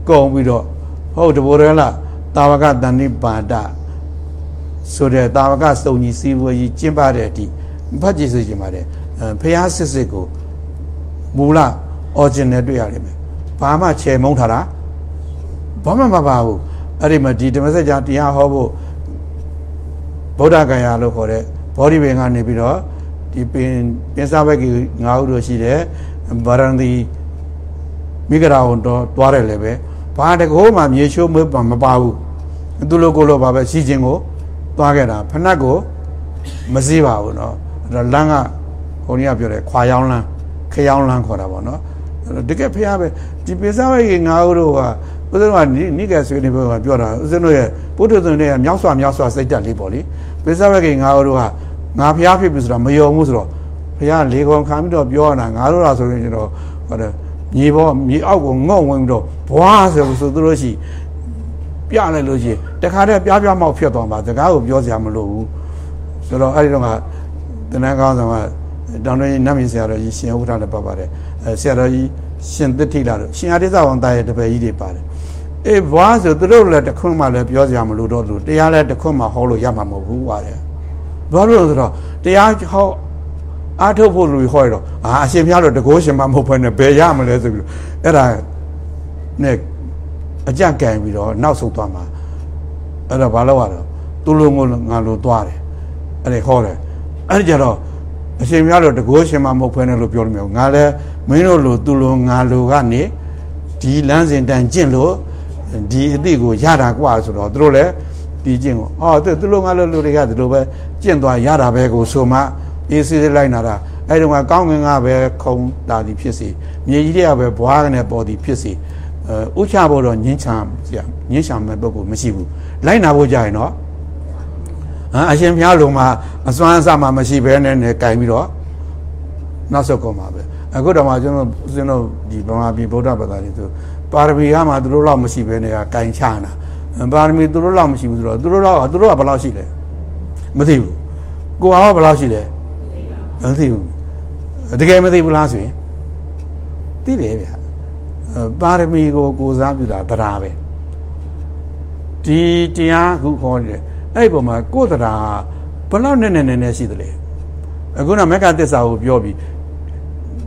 ကုန်ပြီးတော့ဟုတ်တဘောရလတာဝကတန်နိပါဒဆိုတဲ့တာဝကစုံကြီးစီဝေကြီးကျင်းပတဲ့အထိဖတ်ကြည့်စေချင်ပါတယ်ဖះစစ်စစ်ကိုမူလ original တွေ့ရလိမ့်မယ် ဘာမှချေမုန်းထားတာဘာမှမပါဘူးအဲ့ဒီမှာဒီဓမ္မစကြာတရားဟောဖို့ဗုဒ္ဓဂယာလို့ခေါ်တဲ့ဘောဓိပင်ကနေပြီးတော့ဒီပင်ပင်စားဘက်ကငါးဦးတို့ရှိတယ်ဗရန္တိမိဂရာဝန်တော့တွားတယ်လည်းပဲဘာတကောမှမြေရှိုးမမပါဘူးသူလိုကိုလိုပါပဲစီချင်းကိုတွားခဲ့တာဖနက်ကိုမစည်းပါဘူးเนาะအဲ့တော့လမ်းကဟိုနေ့ကပြောတယ်ခွာရောင်းလမ်းခရောင်းလမ်းခေါ်တာပေါ့เนาะ တကယ်ဖះပဲဒီပိစာဝေငါးဦးတို့ကဦးဇင်းကနိကေဆွေးနေပြောပြောတာဦးဇင်းတို့ရဲ့ပုထုဇဉ်တွေမြောက်စွာမြောက်စွာစိတ်တက်လေးပေါ့လေပိစာဝေငါးဦးတို့ကငါဖះဖြစ်ပြီဆိုတော့မယုံဘူးဆိုတော့ဖះလေကောင်ခံပြီးတော့ပြောတာငါတို့လားဆိုရင်ကျွန်တော်ဟိုတယ်မြေပေါ်မြေအောက်ကိုငုံဝင်ပြီးတော့ဘွားဆိုဆိုသူတို့ရှိပြလိုက်လို့ရှိရင်တခါတည်းပြားပြားမောက်ဖြစ်သွားမှာစကားကိုပြောစရာမလိုဘူးဆိုတော့အဲ့ဒီတော့ကတနန်းကောင်းဆောင်ကတောင်တွင်းနတ်မြင့်ဆရာတော်ကြီးရှင်ဥထလည်းပတ်ပါတယ်အဲ ဆရာတော်ကြီးရှင်သစ်ထိလာတို့ရှင်အရိသဝံသားရဲ့တပည့်ကြီးတွေပါတယ်အေးဘွားဆိုသူတို့လည်းတခွန်းမှလည်းပြောစရာမလိုတော့သူတရားလည်းတခွန်းမှဟောလို့ရမှာမဟုတ်ဘူးပါတယ်ဘာလို့လဲဆိုတော့တရားဟောအားထုတ်ဖို့လူဟောရတော့အာအရှင်ဘုရားတော့တကိုးရှင်မမဟုတ်ဘဲနဲ့ဘယ်ရမလဲဆိုပြီးတော့အဲ့ဒါနဲ့အကြံကံပြီးတော့နောက်ဆုတ်သွားမှာအဲ့တော့ဘာလို့ရတော့သူလိုငိုငါလိုသွားတယ်အဲ့ဒီဟောတယ်အဲ့ဒီကြတော့အရှင်များတော့တကိုးရှင်မမဟုတ်ဘဲနဲ့လို့ပြောလို့မရဘူးငါလည်း မင်းတို့လိုသူလိုငါလိုကနေဒီလမ်းစဉ်တန်ကျင့်လို့ဒီအသိကိုရတာกว่าဆိုတော့သူတို့လည်းဒီကျင့်ကိုအော်သူလိုငါလိုလူတွေကဒီလိုပဲကျင့်သွားရတာပဲကိုဆိုမှအေးစေးလိုက်နာတာအဲ့တုန်းကကောင်းငင်ကပဲခုံတာသည်ဖြစ်စီမြေကြီးတွေကပဲဘွားကနေပေါ်သည်ဖြစ်စီဥချဖို့တော့ညင်းချာညင်းချာမဲ့ပုဂ္ဂိုလ်မရှိဘူးလိုက်နာဖို့ကြရင်တော့ဟာအရှင်ဘုရားလုံးမှာအစွမ်းအစမှမရှိဘဲနဲ့နဲ့ကင်ပြီးတော့နောက်ဆုတ်ကုန်ပါပဲ ဲ အခုတော့မှကျွန်တော်ဦးဇင်းတို့ဒီဗမာပြည်ဗုဒ္ဓဘာသာတွေသူပါရမီကမှသူတို့လောက်မရှိဘဲနဲ့ကင်ချနာပါရမီသူတို့လောက်မရှိဘူးဆိုတော့သူတို့လောက်ကသူတို့ကဘယ်လောက်ရှိလဲမသိဘူးကိုအောင်ကဘယ်လောက်ရှိလဲမသိဘူးတကယ်မသိဘူးလားဆိုရင်သိတယ်ဗျပါရမီကိုကိုစားပြုတာတရားပဲဒီတရားခုခေါ်နေတယ်အဲ့ဒီပုံမှာကိုယ်တရားဘယ်လောက်နဲ့နဲ့နဲ့ရှိသလဲအခုနမက္ကသစ္စာကိုပြောပြီး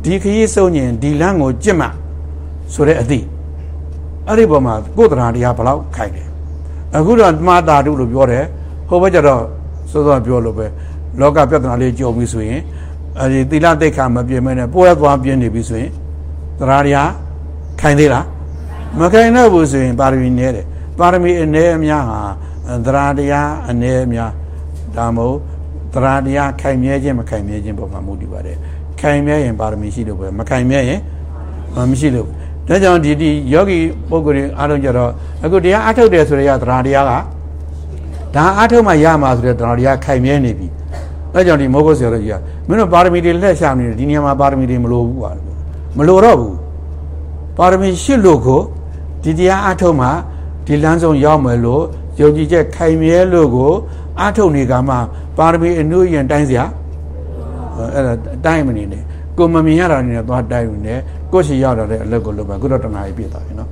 ဒီခရီးဆုံးရင်ဒီလမ်းကိုကြင့်မှဆိုတဲ့အသည့်အဲ့ဒီပုံမှာကိုယ်တရားတရားဘယ်လောက်ခိုင်တယ်အခုတော့မှားတာတုလို့ပြောတယ်ဟိုဘက်ကျတော့စောစောပြောလို့ပဲလောကပြဿနာလေးကြုံပြီဆိုရင်အဲဒီသီလတိတ်ခါမပြည့်မဲနဲ့ပွဲသွားပြင်းနေပြီဆိုရင်တရားတရားခိုင်သေးလားမခိုင်တော့ဘူးဆိုရင်ပါရမီနည်းတယ်ပါရမီအနည်းအများဟာတရားတရားအနည်းအများဒါမို့တရားတရားခိုင်မြဲခြင်းမခိုင်မြဲခြင်းပုံမှာမူတည်ပါတယ် ခိုင်မြဲရင်ပါရမီရှိလို့ပဲမခိုင်မြဲရင်မရှိလို့ဒါကြောင့်ဒီဒီယောဂီပုဂ္ဂိုလ်တွေအားလုံးကြတော့အခုတရားအထုတ်တယ်ဆိုရတရားတရားကဒါအထုတ်မှရမှာဆိုတဲ့တရားတရားခိုင်မြဲနေပြီအဲကြောင့်ဒီမောဂုတ်ဆရာတို့ကြီးကမင်းတို့ပါရမီတွေလက်ရှာနေတယ်ဒီနေရာမှာပါရမီတွေမလိုဘူးပါမလိုတော့ဘူးပါရမီရှိလို့ကိုဒီတရားအထုတ်မှဒီလမ်းဆုံးရောက်မယ်လို့ယုံကြည်ချက်ခိုင်မြဲလို့ကိုအထုတ်နေကမှပါရမီအနုရင်တိုင်းစရာ အဲ့ဒါတိုင်းမနေနဲ့ကိုမမြင်ရတာနေနဲ့သွားတိုင်းနေကိုရှိရတာတဲ့အလုပ်ကိုလုပ်ပါခုတော့တနားကြီးပြည့်သွားပြီနော်